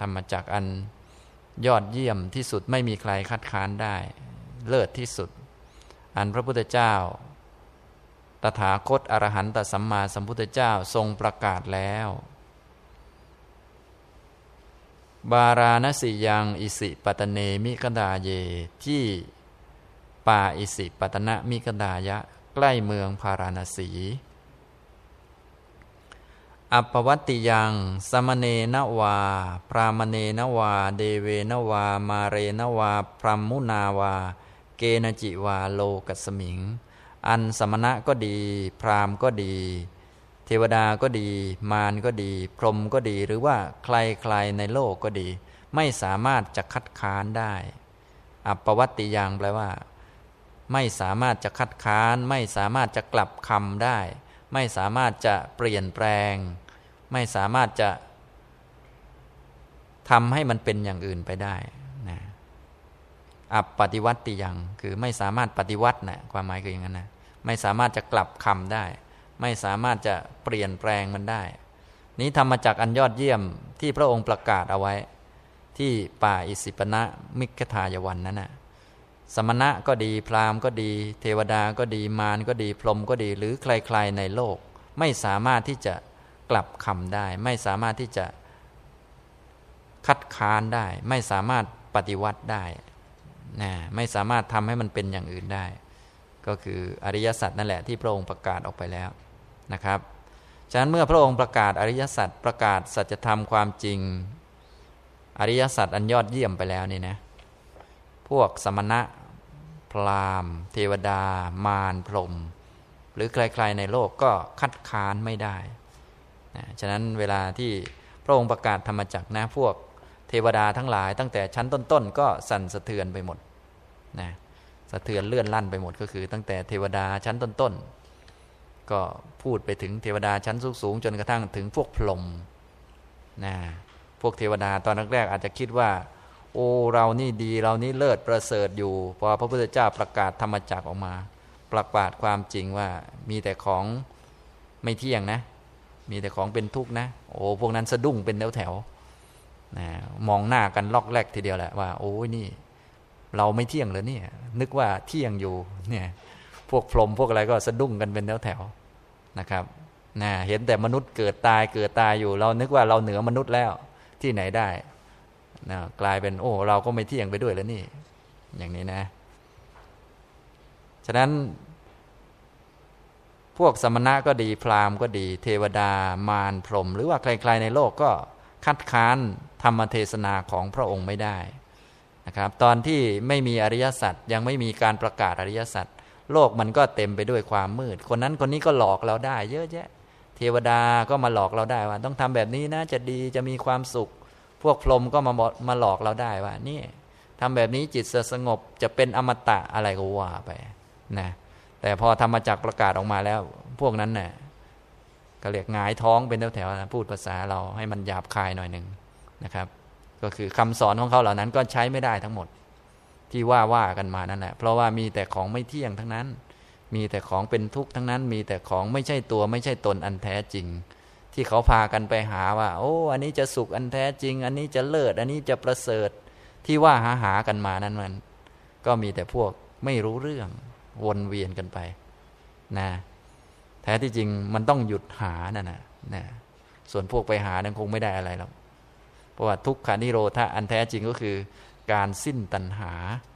ธรรมจักอันยอดเยี่ยมที่สุดไม่มีใครคัดค้านได้ เลิศที่สุด อันพระพุทธเจ้า ตถาคตอรหันตสัมมาสัมพุทธเจ้าทรงประกาศแล้ว บาราณสิยังอิสิปตเนมิกดาเย ที่ป่าอิสิปตนะมิกดายะ ใกล้เมืองพาราณสี อัปวัตติยังสมเนนวา พรามเนนวา เดเวนวา มาเรนวา พรมมุนาวา เกนจิวาโลกัสมิง อันสมณะก็ดี พรามก็ดี เทวดาก็ดี มารก็ดี พรหมก็ดี หรือว่าใครๆในโลกก็ดี ไม่สามารถจะคัดค้านได้ อัปวัตติยังแปลว่า ไม่สามารถจะคัดค้าน ไม่สามารถจะกลับคำได้ ไม่สามารถจะเปลี่ยนแปลง ไม่สามารถจะทำให้มันเป็นอย่างอื่นไปได้นะอัปปฏิวัติยัง คือไม่สามารถปฏิวัตินะความหมายคืออย่างนั้นนะ ไม่สามารถจะกลับคำได้ ไม่สามารถจะเปลี่ยนแปลงมันได้ นี้ทำมาจากอันยอดเยี่ยมที่พระองค์ประกาศเอาไว้ ที่ป่าอิสิปนะมิกทายวันนั้นนะสมณะก็ดีพราหมณ์ก็ดี เทวดาก็ดีมารก็ดีพรหมก็ดี หรือใครๆในโลก ไม่สามารถที่จะกลับคำได้ ไม่สามารถที่จะคัดค้านได้ ไม่สามารถปฏิวัติได้นะไม่สามารถทำให้มันเป็นอย่างอื่นได้ ก็คืออริยสัจนั่นแหละที่พระองค์ประกาศออกไปแล้ว นะครับ ฉะนั้นเมื่อพระองค์ประกาศอริยสัจประกาศสัจธรรมความจริง อริยสัจอันยอดเยี่ยมไปแล้วนี่นะพวกสมณะพราหมณ์ เทวดา มารพรหมหรือใครๆในโลกก็คัดค้านไม่ได้นะฉะนั้นเวลาที่พระองค์ประกาศธรรมจักรนะพวกเทวดาทั้งหลาย ตั้งแต่ชั้นต้นๆ ก็สั่นสะเทือนไปหมดนะสะเทือนเลื่อนลั่นไปหมดก็คือ ตั้งแต่เทวดาชั้นต้นๆ ก็พูดไปถึงเทวดาชั้นสูงๆจนกระทั่งถึงพวกพรหมนะพวกเทวดาตอนแรกๆอาจจะคิดว่า โอ้เรานี่ดีเรานี่เลิศประเสริฐอยู่ พอพระพุทธเจ้าประกาศธรรมจักออกมา ประกาศความจริงว่ามีแต่ของไม่เที่ยงนะ มีแต่ของเป็นทุกข์นะ โอ้พวกนั้นสะดุ้งเป็นแถวแถวนะมองหน้ากันลอกแรกทีเดียวแหละว่า โอ้ยนี่ เราไม่เที่ยงเลยเนี่ยนึกว่าเที่ยงอยู่เนี่ย พวกพรหมพวกอะไรก็สะดุ้งกันเป็นแถวแถวนะครับนะเห็นแต่มนุษย์เกิดตายเกิดตายอยู่ เรานึกว่าเราเหนือมนุษย์แล้วที่ไหนได้นะกลายเป็นโอ้เราก็ไม่เที่ยงไปด้วยแล้วนี่ อย่างนี้นะ ฉะนั้น พวกสมณะก็ดีพราหมณ์ก็ดี เทวดามารพรหมหรือว่าใครๆในโลกก็คัดค้านธรรมเทศนาของพระองค์ไม่ได้นะครับ ตอนที่ไม่มีอริยสัจยังไม่มีการประกาศอริยสัจ โลกมันก็เต็มไปด้วยความมืด คนนั้นคนนี้ก็หลอกเราได้ เยอะแยะ เทวดาก็มาหลอกเราได้ว่า ต้องทำแบบนี้นะจะดีจะมีความสุข พวกพรหมก็มามาหลอกเราได้ว่านี่ทำแบบนี้จิตสงบจะเป็นอมตะอะไรก็ว่าไปนะแต่พอธรรมจักประกาศออกมาแล้ว พวกนั้นเนี่ยก็เรียกงายท้องเป็นแถวๆนะพูดภาษาเราให้มันหยาบคายหน่อยหนึ่งนะครับ ก็คือคำสอนของเขาเหล่านั้นก็ใช้ไม่ได้ทั้งหมด ที่ว่าว่ากันมานั่นแหละเพราะว่ามีแต่ของไม่เที่ยงทั้งนั้น มีแต่ของเป็นทุกข์ทั้งนั้น มีแต่ของไม่ใช่ตัวไม่ใช่ตนอันแท้จริง ที่เขาพากันไปหาว่า โอ้ อันนี้จะสุขอันแท้จริง อันนี้จะเลิศ อันนี้จะประเสริฐที่ว่าหาหากันมานั้นมัน ก็มีแต่พวกไม่รู้เรื่องวนเวียนกันไปนะแท้ที่จริงมันต้องหยุดหานั่นนะนะส่วนพวกไปหานั้นคงไม่ได้อะไรหรอกเพราะว่าทุกขานิโรธาอันแท้จริงก็คือ การสิ้นตัณหา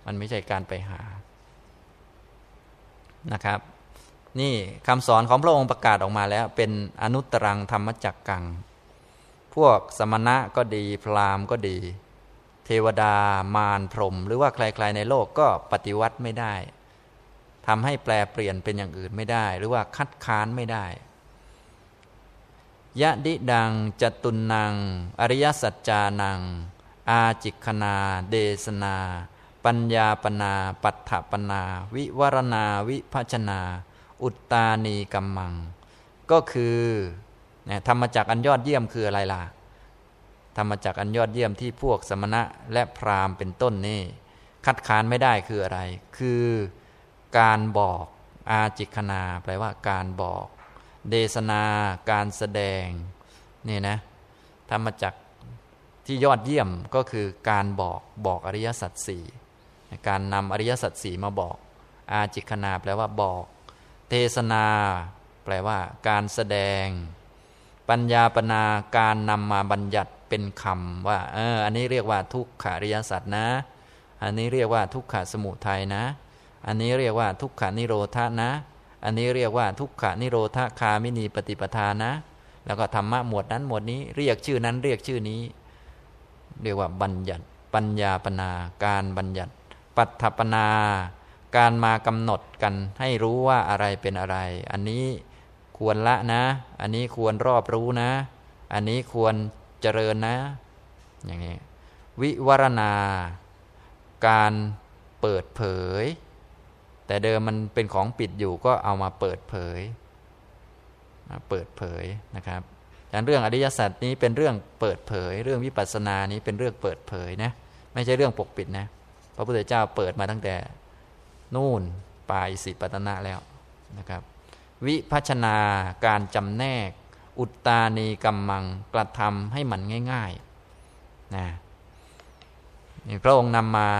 มันไม่ใช่การไปหานะครับ นี่คำสอนของพระองค์ประกาศออกมาแล้ว เป็นอนุตรังธรรมจักกัง พวกสมณะก็ดี พราหมณ์ก็ดี เทวดามารพรหมหรือว่าใครๆในโลกก็ปฏิวัติไม่ได้ทำให้แปลเปลี่ยนเป็นอย่างอื่นไม่ได้ หรือว่าคัดค้านไม่ได้ยะดิดังจตุนนังอริยสัจจานัง อาจิคนา เดสนา ปัญญาปนา ปัฏฐปนา วิวรณาวิพัชนา อุตตานีกัมมัง ก็คือธรรมจักอันยอดเยี่ยมคืออะไรล่ะธรรมจักอันยอดเยี่ยมที่พวกสมณะและพราหมณ์เป็นต้นนี่คัดค้านไม่ได้คืออะไร คือการบอกอาจิคณาแปลว่าการบอก เดสนา การแสดงนี่นะธรรมจัก ที่ยอดเยี่ยมก็คือการบอกบอกอริยสัจสี่การนำอริยสัจสี่มาบอก อาจิคณาแปลว่าบอก เทศนา แปลว่า การแสดง ปัญญาปนาการนำมาบัญญัติเป็นคำว่าเอออันนี้เรียกว่าทุกขาริยสัจนะ อันนี้เรียกว่าทุกขสมุทัยนะ อันนี้เรียกว่าทุกขานิโรธานะ อันนี้เรียกว่าทุกขานิโรธาคามินีปฏิปทานะ แล้วก็ธรรมะหมวดนั้นหมวดนี้ เรียกชื่อนั้นเรียกชื่อนี้ เรียกว่าบัญญัติ ปัญญาปนา การบัญญัติ ปัฏฐปนา การมากำหนดกันให้รู้ว่าอะไรเป็นอะไร อันนี้ควรละนะ อันนี้ควรรอบรู้นะ อันนี้ควรเจริญนะ อย่างนี้ วิวรณา การเปิดเผย แต่เดิมมันเป็นของปิดอยู่ก็เอามาเปิดเผย มาเปิดเผยนะครับ ดังเรื่องอริยสัจนี้เป็นเรื่องเปิดเผย เรื่องวิปัสสนานี้เป็นเรื่องเปิดเผยนะไม่ใช่เรื่องปกปิดนะพระพุทธเจ้าเปิดมาตั้งแต่นู่นปลายสิปตนะแล้วนะครับ วิพัชนาการจำแนก อุตตานีกัมมังกระทำให้มันง่ายๆนะพระองค์นำมา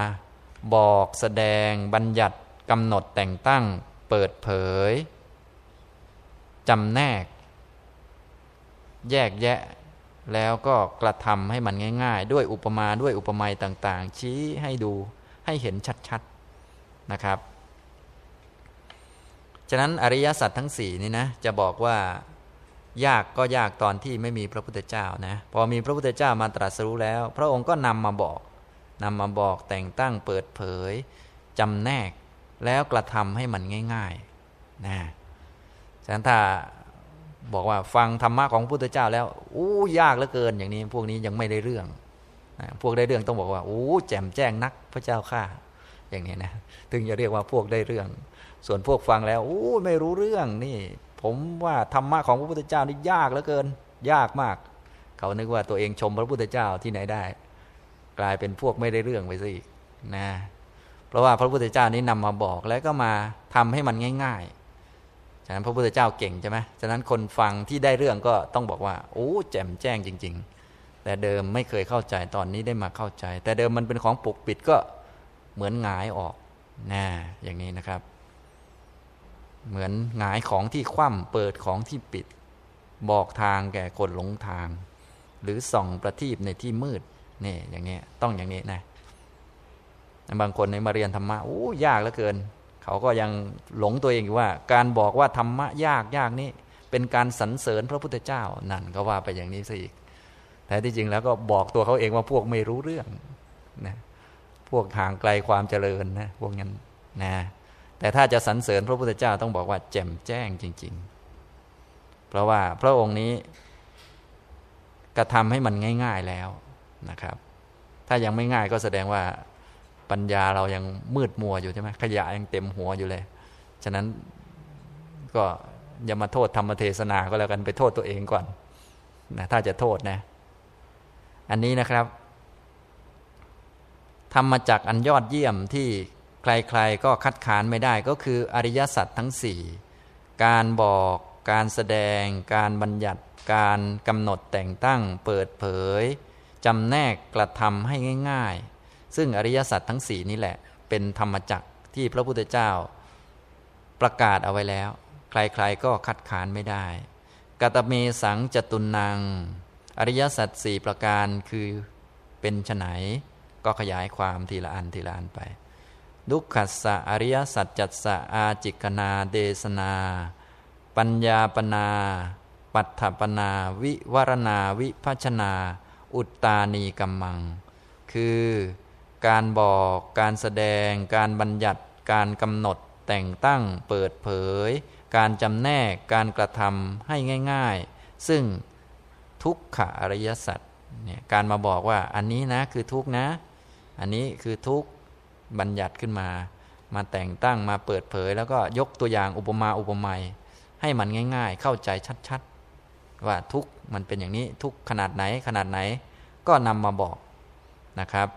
บอกแสดงบัญญัติกำหนดแต่งตั้ง เปิดเผยจำแนก แยกแยะ แล้วก็กระทำให้มันง่าย ๆ ด้วยอุปมาด้วยอุปไมยต่างๆ ชี้ให้ดูให้เห็นชัดๆนะครับ ฉะนั้นอริยสัจทั้งสี่นี่นะจะบอกว่ายากก็ยากตอนที่ไม่มีพระพุทธเจ้านะพอมีพระพุทธเจ้ามาตรัสรู้แล้ว พระองค์ก็นำมาบอกนำมาบอกแต่งตั้งเปิดเผยจำแนกแล้วกระทำให้มันง่ายๆนะฉะนั้นถ้า บอกว่าฟังธรรมะของพระพุทธเจ้าแล้วอู้ยากเหลือเกินอย่างนี้ พวกนี้ยังไม่ได้เรื่องพวกได้เรื่องต้องบอกว่าอู้แจ่มแจ้งนักพระเจ้าข้าอย่างนี้นะถึงจะเรียกว่าพวกได้เรื่อง ส่วนพวกฟังแล้วอู้ไม่รู้เรื่องนี่ ผมว่าธรรมะของพระพุทธเจ้านี่ยากเหลือเกิน ยากมาก เขานึกว่าตัวเองชมพระพุทธเจ้าที่ไหนได้ กลายเป็นพวกไม่ได้เรื่องไปซะอีกนะ เพราะว่าพระพุทธเจ้านี้นำมาบอกแล้วก็มาทำให้มันง่าย ๆ ฉะนั้นพระพุทธเจ้าเก่งใช่ไหมฉะนั้นคนฟังที่ได้เรื่องก็ต้องบอกว่าโอ้แจ่มแจ้งจริง ๆ แต่เดิมไม่เคยเข้าใจตอนนี้ได้มาเข้าใจ แต่เดิมมันเป็นของปกปิดก็เหมือนหงายออกนะอย่างนี้นะครับ เหมือนหงายของที่คว่ำเปิดของที่ปิด บอกทางแก่คนหลงทาง หรือส่องประทีปในที่มืดนี่อย่างนี้ต้องอย่างนี้นะบางคนในมาเรียนธรรมะโอ้ยากเหลือเกิน เขาก็ยังหลงตัวเองอยู่ว่า การบอกว่าธรรมะยากยากนี่เป็นการสรรเสริญพระพุทธเจ้านั่นก็ว่าไปอย่างนี้ซะอีกแต่ที่จริงแล้วก็บอกตัวเขาเองว่าพวกไม่รู้เรื่องนะพวกห่างไกลความเจริญนะพวกนั้นนะแต่ถ้าจะสรรเสริญพระพุทธเจ้าต้องบอกว่าแจ่มแจ้งจริง ๆ เพราะว่าพระองค์นี้กระทำให้มันง่าย ๆแล้วนะครับ ถ้ายังไม่ง่ายก็แสดงว่า ปัญญาเรายังมืดมัวอยู่ใช่ไหมขยะยังเต็มหัวอยู่เลย ฉะนั้นก็อย่ามาโทษธรรมเทศนาก็แล้วกันไปโทษตัวเองก่อนนะถ้าจะโทษนะ อันนี้นะครับธรรมจักอันยอดเยี่ยมที่ใครๆก็คัดค้านไม่ได้ก็คืออริยสัจทั้งสี่การบอกการแสดง การบัญญัติการกำหนดแต่งตั้ง เปิดเผยจำแนกกระทำให้ง่าย ๆ ซึ่งอริยสัจทั้งสี่นี้แหละ เป็นธรรมจักที่พระพุทธเจ้า ประกาศเอาไว้แล้ว ใครๆก็คัดค้านไม่ได้กตเมสังจตุนัง อริยสัจสี่ประการคือเป็นไฉนก็ขยายความทีละอันทีละอันไป ดุขัสสะอริยสัจจัสสะอาจิกนาเดสนา ปัญญาปนา ปัฏฐปนา วิวรณาวิพัชนา อุตตานีกัมมัง คือ การบอก การแสดง การบัญญัติ การกำหนด แต่งตั้ง เปิดเผย การจำแนก การกระทำให้ง่าย ๆ ซึ่งทุกขอริยสัจเนี่ยการมาบอกว่าอันนี้นะคือทุกนะ อันนี้คือทุกบัญญัติขึ้นมา มาแต่งตั้งมาเปิดเผย แล้วก็ยกตัวอย่างอุปมาอุปไมยให้มันง่าย ๆ เข้าใจชัดๆ ว่าทุกมันเป็นอย่างนี้ทุกขนาดไหนขนาดไหน ก็นำมาบอกนะครับ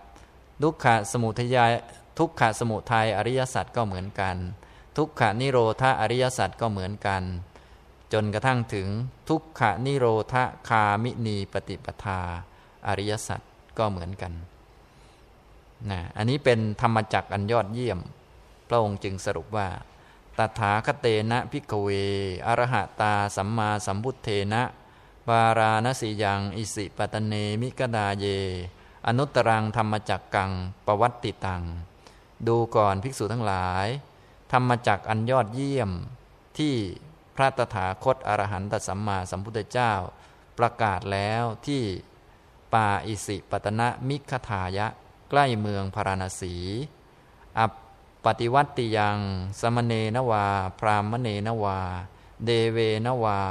ทุกขะสมุทัยทุกขะสมุทัยอริยสัจก็เหมือนกัน ทุกขะนิโรธาอริยสัจก็เหมือนกัน จนกระทั่งถึงทุกขะนิโรธาคามินีปฏิปทา อริยสัจก็เหมือนกันนะอันนี้เป็นธรรมจักรอันยอดเยี่ยม พระองค์จึงสรุปว่า ตถาคเตนะ ภิกขเว อรหตาสัมมาสัมพุทเธนะ พาราณสิยัง อิสิปตเนมิคทาเย อนุตตรังธัมมจักกังปวัตติตัง ดูก่อนภิกษุทั้งหลาย ธรรมจักอันยอดเยี่ยม ที่พระตถาคตอรหันตสัมมาสัมพุทธเจ้า ประกาศแล้วที่ป่าอิสิปตนะมิคทายะ ใกล้เมืองพาราณสี อัปปฏิวัติยัง สมเนนวา พรามเนนวา เดเวนวา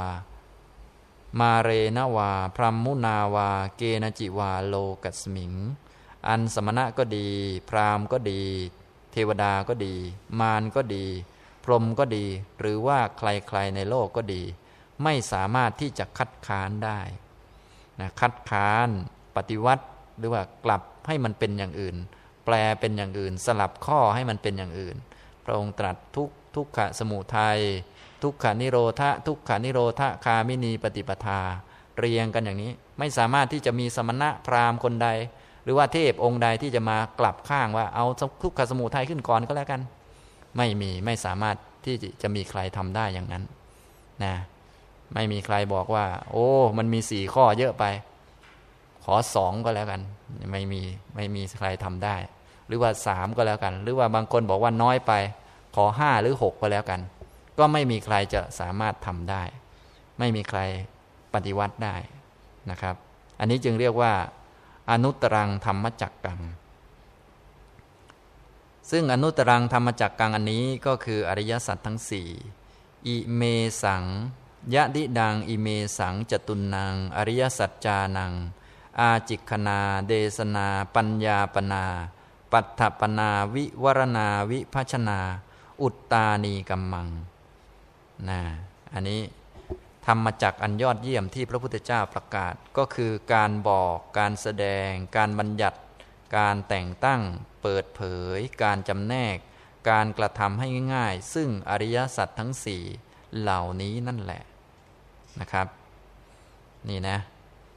มาเรนวา พรหมมุนาวา เกนจิวาโลกัสมิง อันสมณะก็ดี พรามก็ดี เทวดาก็ดี มารก็ดี พรหมก็ดี หรือว่าใครๆในโลกก็ดี ไม่สามารถที่จะคัดค้านได้นะคัดค้าน ปฏิวัติหรือว่ากลับให้มันเป็นอย่างอื่น แปลเป็นอย่างอื่น สลับข้อให้มันเป็นอย่างอื่น พระองค์ตรัสทุกทุกขะสมุทัย ทุกขานิโรธะทุกขานิโรธะคามินีปฏิปทา เรียงกันอย่างนี้ ไม่สามารถที่จะมีสมณะพราหมณ์คนใด หรือว่าเทพองค์ใดที่จะมากลับข้างว่าเอาทุกขสมุทัยขึ้นก่อนก็แล้วกัน ไม่มีไม่สามารถที่จะมีใครทำได้อย่างนั้นนะไม่มีใครบอกว่า โอ้ มันมีสี่ข้อเยอะไป ขอสองก็แล้วกัน ไม่มีไม่มีใครทำได้ หรือว่าสามก็แล้วกัน หรือว่าบางคนบอกว่าน้อยไป ขอห้าหรือหกก็แล้วกัน ก็ไม่มีใครจะสามารถทำได้ ไม่มีใครปฏิวัติได้นะครับ อันนี้จึงเรียกว่า อนุตรังธรรมจักกัง ซึ่งอนุตรังธรรมจักกังอันนี้ก็คืออริยสัจทั้งสี่อิเมสังยะดิดังอิเมสังจตุนัง อริยสัจจานัง อาจิกนา เดสนา ปัญญาปนา ปัฏฐปนา วิวรณา วิพัชนา อุตตานีกัมมัง นะอันนี้ธรรมจักอันยอดเยี่ยมที่พระพุทธเจ้าประกาศก็คือการบอกการแสดง การบัญญัติ การแต่งตั้ง เปิดเผย การจำแนก การกระทำให้ง่ายๆ ซึ่งอริยสัจทั้งสี่เหล่านี้นั่นแหละนะครับ นี่นะ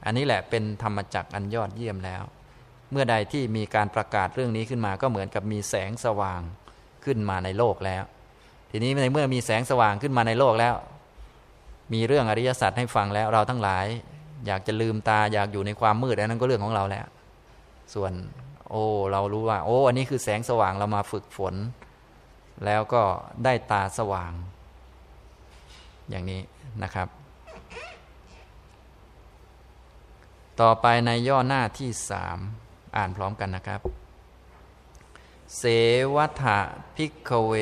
อันนี้แหละเป็นธรรมจักอันยอดเยี่ยมแล้ว เมื่อใดที่มีการประกาศเรื่องนี้ขึ้นมาก็เหมือนกับมีแสงสว่างขึ้นมาในโลกแล้ว ทีนี้ในเมื่อมีแสงสว่างขึ้นมาในโลกแล้ว มีเรื่องอริยสัจให้ฟังแล้วเราทั้งหลาย อยากจะลืมตาอยากอยู่ในความมืดอันนั้นก็เรื่องของเราแล้ว ส่วน โอ้เรารู้ว่า โอ้ อันนี้คือแสงสว่างเรามาฝึกฝน แล้วก็ได้ตาสว่าง อย่างนี้นะครับ ต่อไปในย่อหน้าที่สามอ่านพร้อมกันนะครับ เสวัฏพิกเว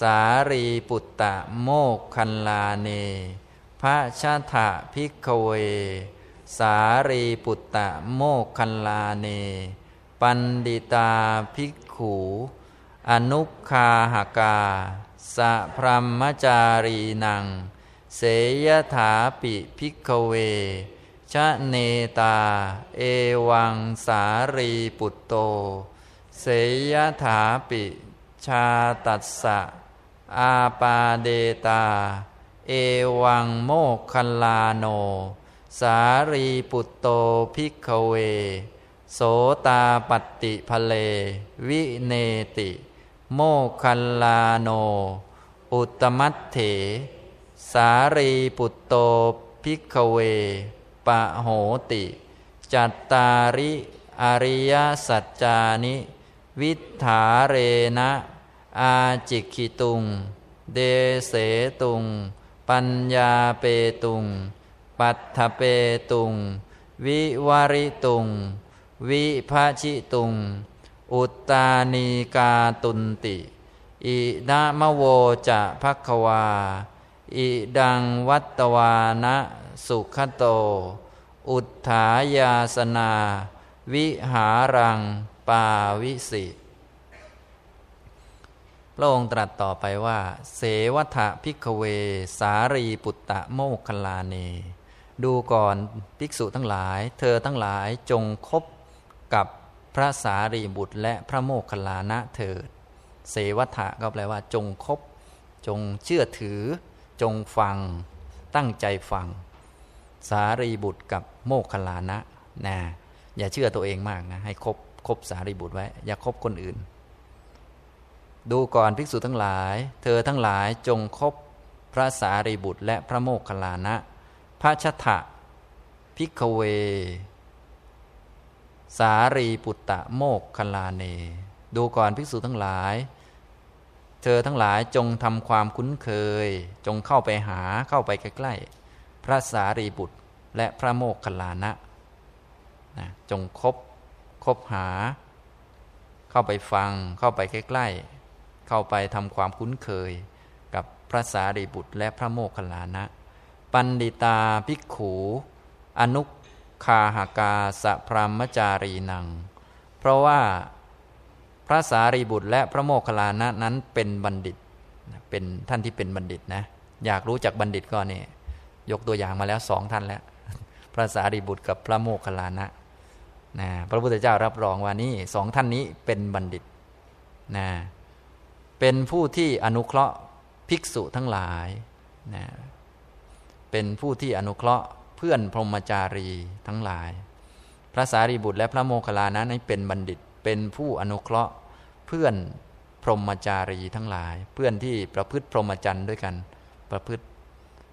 สารีปุตตะโมกคันลาเนพระชาถะพิกเว สารีปุตตะโมกคันลาเน ปันดิตาภิกขู อนุคาหากา สะพรมจารีนัง เสยถาปิ ภิกขเว ชเนตา เอวังสารีปุตโต เสยยถาปิชาตัสสะ อาปาเทตา เอวังโมคคัลลาโน สารีปุตโต ภิกขเว โสตาปัตติผเล วิเนติ โมคคัลลาโน อุตมัตเถ สารีปุตโตพิกเว ปะโหติ จัตตาริ อริยสัจจานิ วิถาเรนะ อาจิกขิตุง เดเสตุง ปัญญาเปตุง ปัตถเปตุง วิวาริตุง วิภาชิตุง อุตตานีกาตุนติ อิดามโวจะพักวา อิดังวัตวานะสุขโต อุทธายาสนา วิหารัง ปาวิสิ พระองค์ตรัสต่อไปว่า เสวัฏพิกเว สารีปุตตะโมคคลาเน ดูก่อนภิกษุทั้งหลาย เธอทั้งหลายจงคบกับพระสารีบุตรและพระโมคคลานะเถิด เสวัฏะก็แปลว่า จงคบ จงเชื่อถือ จงฟัง ตั้งใจฟัง สารีบุตรกับโมคคัลลานะนะอย่าเชื่อตัวเองมากนะ ให้คบคบสารีบุตรไว้ อย่าคบคนอื่น ดูก่อนภิกษุทั้งหลาย เธอทั้งหลายจงคบพระสารีบุตรและพระโมคคัลลานะพระชถะพิกเว สารีปุตตะโมกคลาเน ดูก่อนภิกษุทั้งหลาย เธอทั้งหลายจงทำความคุ้นเคย จงเข้าไปหาเข้าไปใกล้ๆพระสารีบุตรและพระโมกขลานะนะจงคบคบหา เข้าไปฟังเข้าไปใกล้ๆ เข้าไปทำความคุ้นเคยกับพระสารีบุตรและพระโมกขลานะ ปันดิตาภิกขู อนุคาหากาสะพรหมจารีนัง เพราะว่าพระสารีบุตรและพระโมคคัลลานะนั้นเป็นบัณฑิตเป็นท่านที่เป็นบัณฑิตนะ อยากรู้จักบัณฑิตก็นี่ยกตัวอย่างมาแล้วสองท่านแล้ว พระสารีบุตรกับพระโมคคัลลานะนะพระพุทธเจ้ารับรองว่านี่สองท่านนี้เป็นบัณฑิตนะ เป็นผู้ที่อนุเคราะห์ภิกษุทั้งหลายนะเป็นผู้ที่อนุเคราะห์เพื่อนพรหมจารีทั้งหลาย พระสารีบุตรและพระโมคคัลลานั้นเป็นบัณฑิต เป็นผู้อนุเคราะห์เพื่อนพรหมจารีทั้งหลาย เพื่อนที่ประพฤติพรหมจรรย์ด้วยกัน ประพฤติ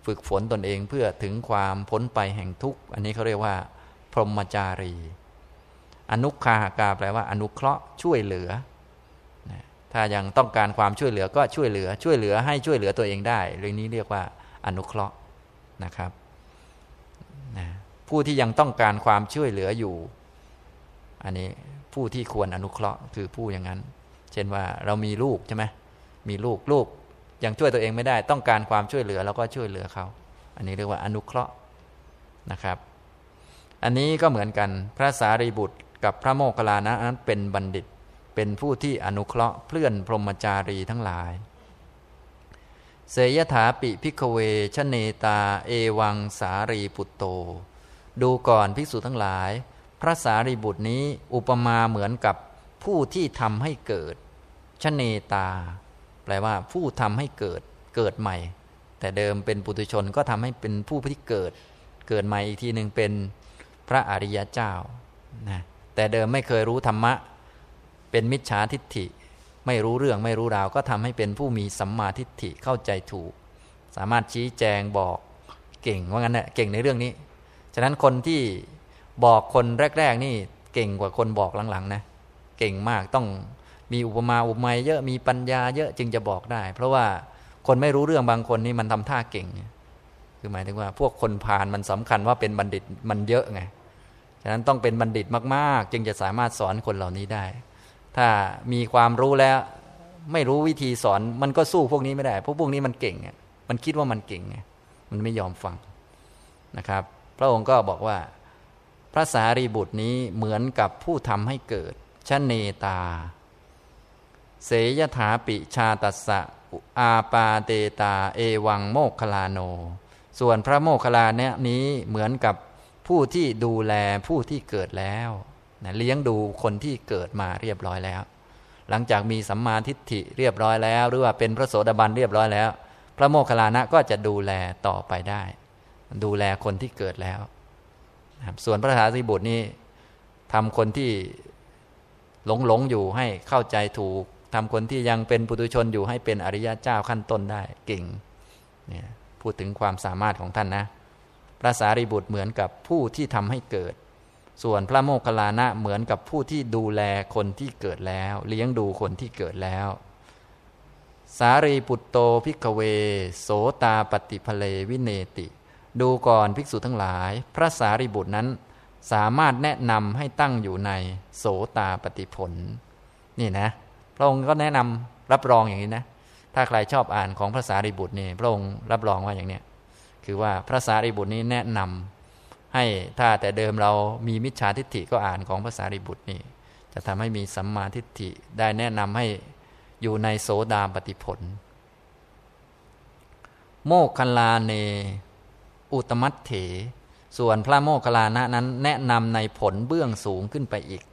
ฝึกฝนตนเองเพื่อถึงความพ้นไปแห่งทุกข์ อันนี้เขาเรียกว่า พรหมจารี อนุคาหากาแปลว่า อนุเคราะห์ช่วยเหลือ ถ้ายังต้องการความช่วยเหลือก็ช่วยเหลือ ช่วยเหลือให้ช่วยเหลือตัวเองได้ เรื่องนี้เรียกว่าอนุเคราะห์นะครับนะผู้ที่ยังต้องการความช่วยเหลืออยู่ อันนี้ผู้ที่ควรอนุเคราะห์คือผู้อย่างนั้น เช่นว่าเรามีลูกใช่ไหมมีลูกลูกยังช่วยตัวเองไม่ได้ ต้องการความช่วยเหลือเราก็ช่วยเหลือเขา อันนี้เรียกว่าอนุเคราะห์นะครับ อันนี้ก็เหมือนกันพระสารีบุตรกับพระโมคคัลลานะนั้นเป็นบัณฑิต เป็นผู้ที่อนุเคราะห์เพื่อนพรหมจารีทั้งหลาย เสยถาปิพิกเวชเนตา เอวังสารีปุตโต ดูก่อนภิกษุทั้งหลาย พระสารีบุตรนี้อุปมาเหมือนกับผู้ที่ทำให้เกิดชเนตา แปลว่าผู้ทำให้เกิดเกิดใหม่ แต่เดิมเป็นปุถุชนก็ทำให้เป็นผู้ที่เกิด เกิดใหม่อีกทีหนึ่งเป็นพระอริยเจ้านะแต่เดิมไม่เคยรู้ธรรมะ เป็นมิจฉาทิฏฐิ ไม่รู้เรื่องไม่รู้ราว ก็ทำให้เป็นผู้มีสัมมาทิฏฐิเข้าใจถูก สามารถชี้แจงบอกเก่งว่างั้นแหละเก่งในเรื่องนี้ ฉะนั้นคนที่บอกคนแรก ๆ นี่เก่งกว่าคนบอกหลังๆนะเก่งมากต้องมีอุปมาอุปไมยเยอะมีปัญญาเยอะจึงจะบอกได้ เพราะว่าคนไม่รู้เรื่องบางคนนี่มันทำท่าเก่ง คือหมายถึงว่า พวกคนผ่านมันสำคัญว่าเป็นบัณฑิตมันเยอะไงฉะนั้นต้องเป็นบัณฑิตมาก ๆ จึงจะสามารถสอนคนเหล่านี้ได้ ถ้ามีความรู้แล้ว ไม่รู้วิธีสอนมันก็สู้พวกนี้ไม่ได้เพราะพวกนี้มันเก่งมันคิดว่ามันเก่งไงมันไม่ยอมฟังนะครับ พระองค์ก็บอกว่า พระสารีบุตรนี้เหมือนกับผู้ทำให้เกิดชเนตา เสยถาปิชาตัสสะอาปาเตตา เอวังโมกขลาโน ส่วนพระโมคคลาเนี่ยนี้เหมือนกับผู้ที่ดูแลผู้ที่เกิดแล้ว นะเลี้ยงดูคนที่เกิดมาเรียบร้อยแล้ว หลังจากมีสัมมาทิฏฐิเรียบร้อยแล้ว หรือว่าเป็นพระโสดาบันเรียบร้อยแล้ว พระโมคคัลลานะก็จะดูแลต่อไปได้ ดูแลคนที่เกิดแล้ว ส่วนพระสารีบุตรนี่ทำคนที่หลงหลงอยู่ให้เข้าใจถูกทำคนที่ยังเป็นปุถุชนอยู่ให้เป็นอริยะเจ้าขั้นต้นได้เก่งเนี่ยพูดถึงความสามารถของท่านนะพระสารีบุตรเหมือนกับผู้ที่ทำให้เกิด ส่วนพระโมคคัลลานะเหมือนกับผู้ที่ดูแลคนที่เกิดแล้ว เลี้ยงดูคนที่เกิดแล้ว สารีปุตโตพิกเว โสตาปฏิภเลวิเนติ ดูก่อนภิกษุทั้งหลาย พระสารีบุตรนั้น สามารถแนะนำให้ตั้งอยู่ในโสตาปฏิผล นี่นะ พระองค์ก็แนะนำรับรองอย่างนี้นะ ถ้าใครชอบอ่านของพระสารีบุตรนี่พระองค์รับรองว่าอย่างเนี้ยคือว่าพระสารีบุตรนี้แนะนำ ให้ถ้าแต่เดิมเรามีมิจฉาทิฏฐิก็อ่านของพระสารีบุตรนี่ จะทำให้มีสัมมาทิฏฐิได้แนะนำให้อยู่ในโสดาปฏิผล โมกคัลาเน อุตมัตเถ ส่วนพระโมคคลานะนั้นแนะนำในผลเบื้องสูงขึ้นไปอีก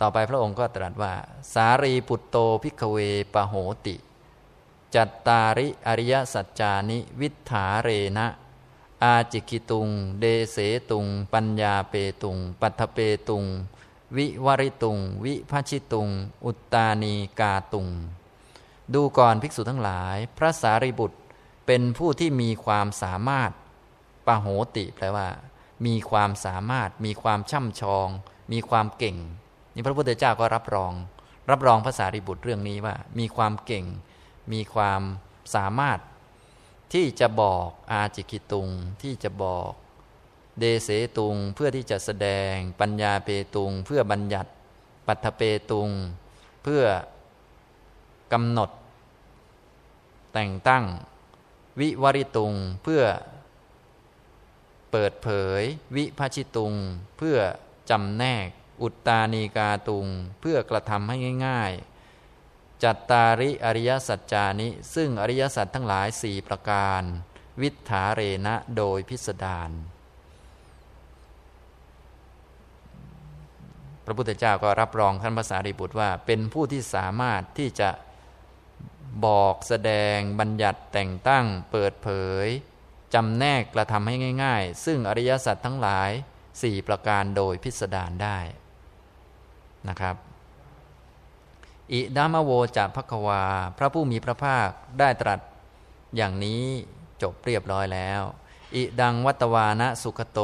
ต่อไปพระองค์ก็ตรัสว่า สารีปุตโตพิกเวปโหติ จัตตาริอริยสัจจานิ วิถาเรนะ อาจิกิตุง เดเสตุง ปัญญาเปตุง ปัทเปตุง วิวริตุง วิพัชิตุง อุตตานีกาตุง ดูก่อนภิกษุทั้งหลาย พระสารีบุตรเป็นผู้ที่มีความสามารถปะโหติแปลว่า มีความสามารถ มีความช่ำชอง มีความเก่ง นี่พระพุทธเจ้าก็รับรอง รับรองภาษาริบุตรเรื่องนี้ว่า มีความเก่ง มีความสามารถ ที่จะบอกอาจิกิตุง ที่จะบอก เดเสตุงเพื่อที่จะแสดง ปัญญาเปตุง เพื่อบัญญัติ ปัทเปตุง เพื่อกำหนด แต่งตั้ง วิวริตุง เพื่อ เปิดเผย วิภาชิตุง เพื่อจำแนก อุตตานีกาตุง เพื่อกระทำให้ง่าย ๆ จัตตาริอริยสัจจานิ ซึ่งอริยสัจทั้งหลายสี่ประการ วิถาเรณะโดยพิสดารพระพุทธเจ้าก็รับรองท่านภาษาริบุตรว่า เป็นผู้ที่สามารถที่จะบอกแสดงบัญญัติแต่งตั้งเปิดเผยจำแนกกระทำให้ง่าย ๆ ซึ่งอริยสัจทั้งหลายสี่ประการโดยพิสดารได้นะครับ อิดามโวจะพควา พระผู้มีพระภาคได้ตรัส อย่างนี้จบเรียบร้อยแล้ว อิดังวัตวานะสุขโต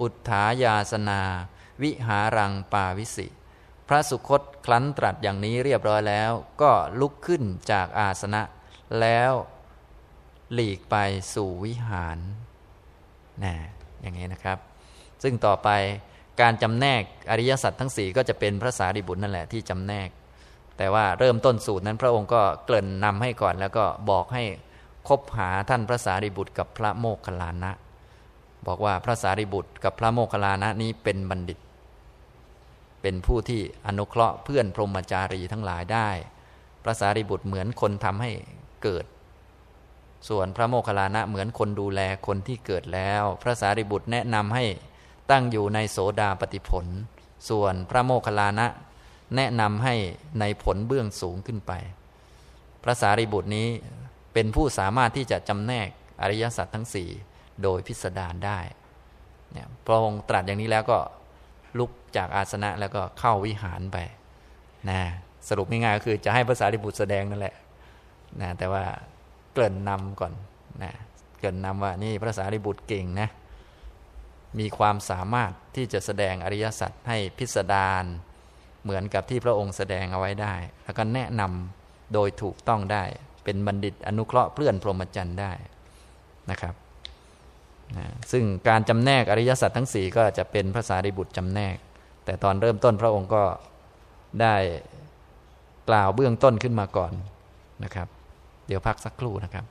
อุทธายาสนา วิหารังปาวิสิ พระสุคตคลั้นตรัสอย่างนี้เรียบร้อยแล้ว ก็ลุกขึ้นจากอาสนะ แล้วหลีกไปสู่วิหารนะอย่างนี้นะครับ ซึ่งต่อไปการจำแนกอริยสัจทั้งสี่ก็จะเป็นพระสารีบุตรนั่นแหละที่จำแนก แต่ว่าเริ่มต้นสูตรนั้นพระองค์ก็เกริ่นนำให้ก่อน แล้วก็บอกให้คบหาท่านพระสารีบุตรกับพระโมคคัลลานะ บอกว่าพระสารีบุตรกับพระโมคคัลลานะนี้เป็นบัณฑิต เป็นผู้ที่อนุเคราะห์เพื่อนพรหมจารีทั้งหลายได้ พระสารีบุตรเหมือนคนทำให้เกิด ส่วนพระโมคคัลลานะเหมือนคนดูแลคนที่เกิดแล้ว พระสารีบุตรแนะนำให้ตั้งอยู่ในโสดาปฏิผล ส่วนพระโมคคัลลานะ แนะนำให้ในผลเบื้องสูงขึ้นไป พระสารีบุตรนี้เป็นผู้สามารถที่จะจำแนกอริยสัจทั้งสี่โดยพิสดารได้เนี่ยพระองค์ตรัสอย่างนี้แล้วก็ลุกจากอาสนะแล้วก็เข้าวิหารไปนะสรุปง่ายๆก็คือจะให้พระสารีบุตรแสดงนั่นแหละนะแต่ว่าเกริ่นนำก่อนนะเกริ่นนำว่านี่พระสารีบุตรเก่งนะมีความสามารถที่จะแสดงอริยสัจให้พิสดาร เหมือนกับที่พระองค์แสดงเอาไว้ได้ แล้วก็แนะนำโดยถูกต้องได้ เป็นบัณฑิตอนุเคราะห์เพื่อนพรหมจรรย์ได้นะครับนะซึ่งการจำแนกอริยสัจทั้งสี่ก็จะเป็นภาษาริบุตรจำแนก แต่ตอนเริ่มต้นพระองค์ก็ได้กล่าวเบื้องต้นขึ้นมาก่อนนะครับ เดี๋ยวพักสักครู่นะครับ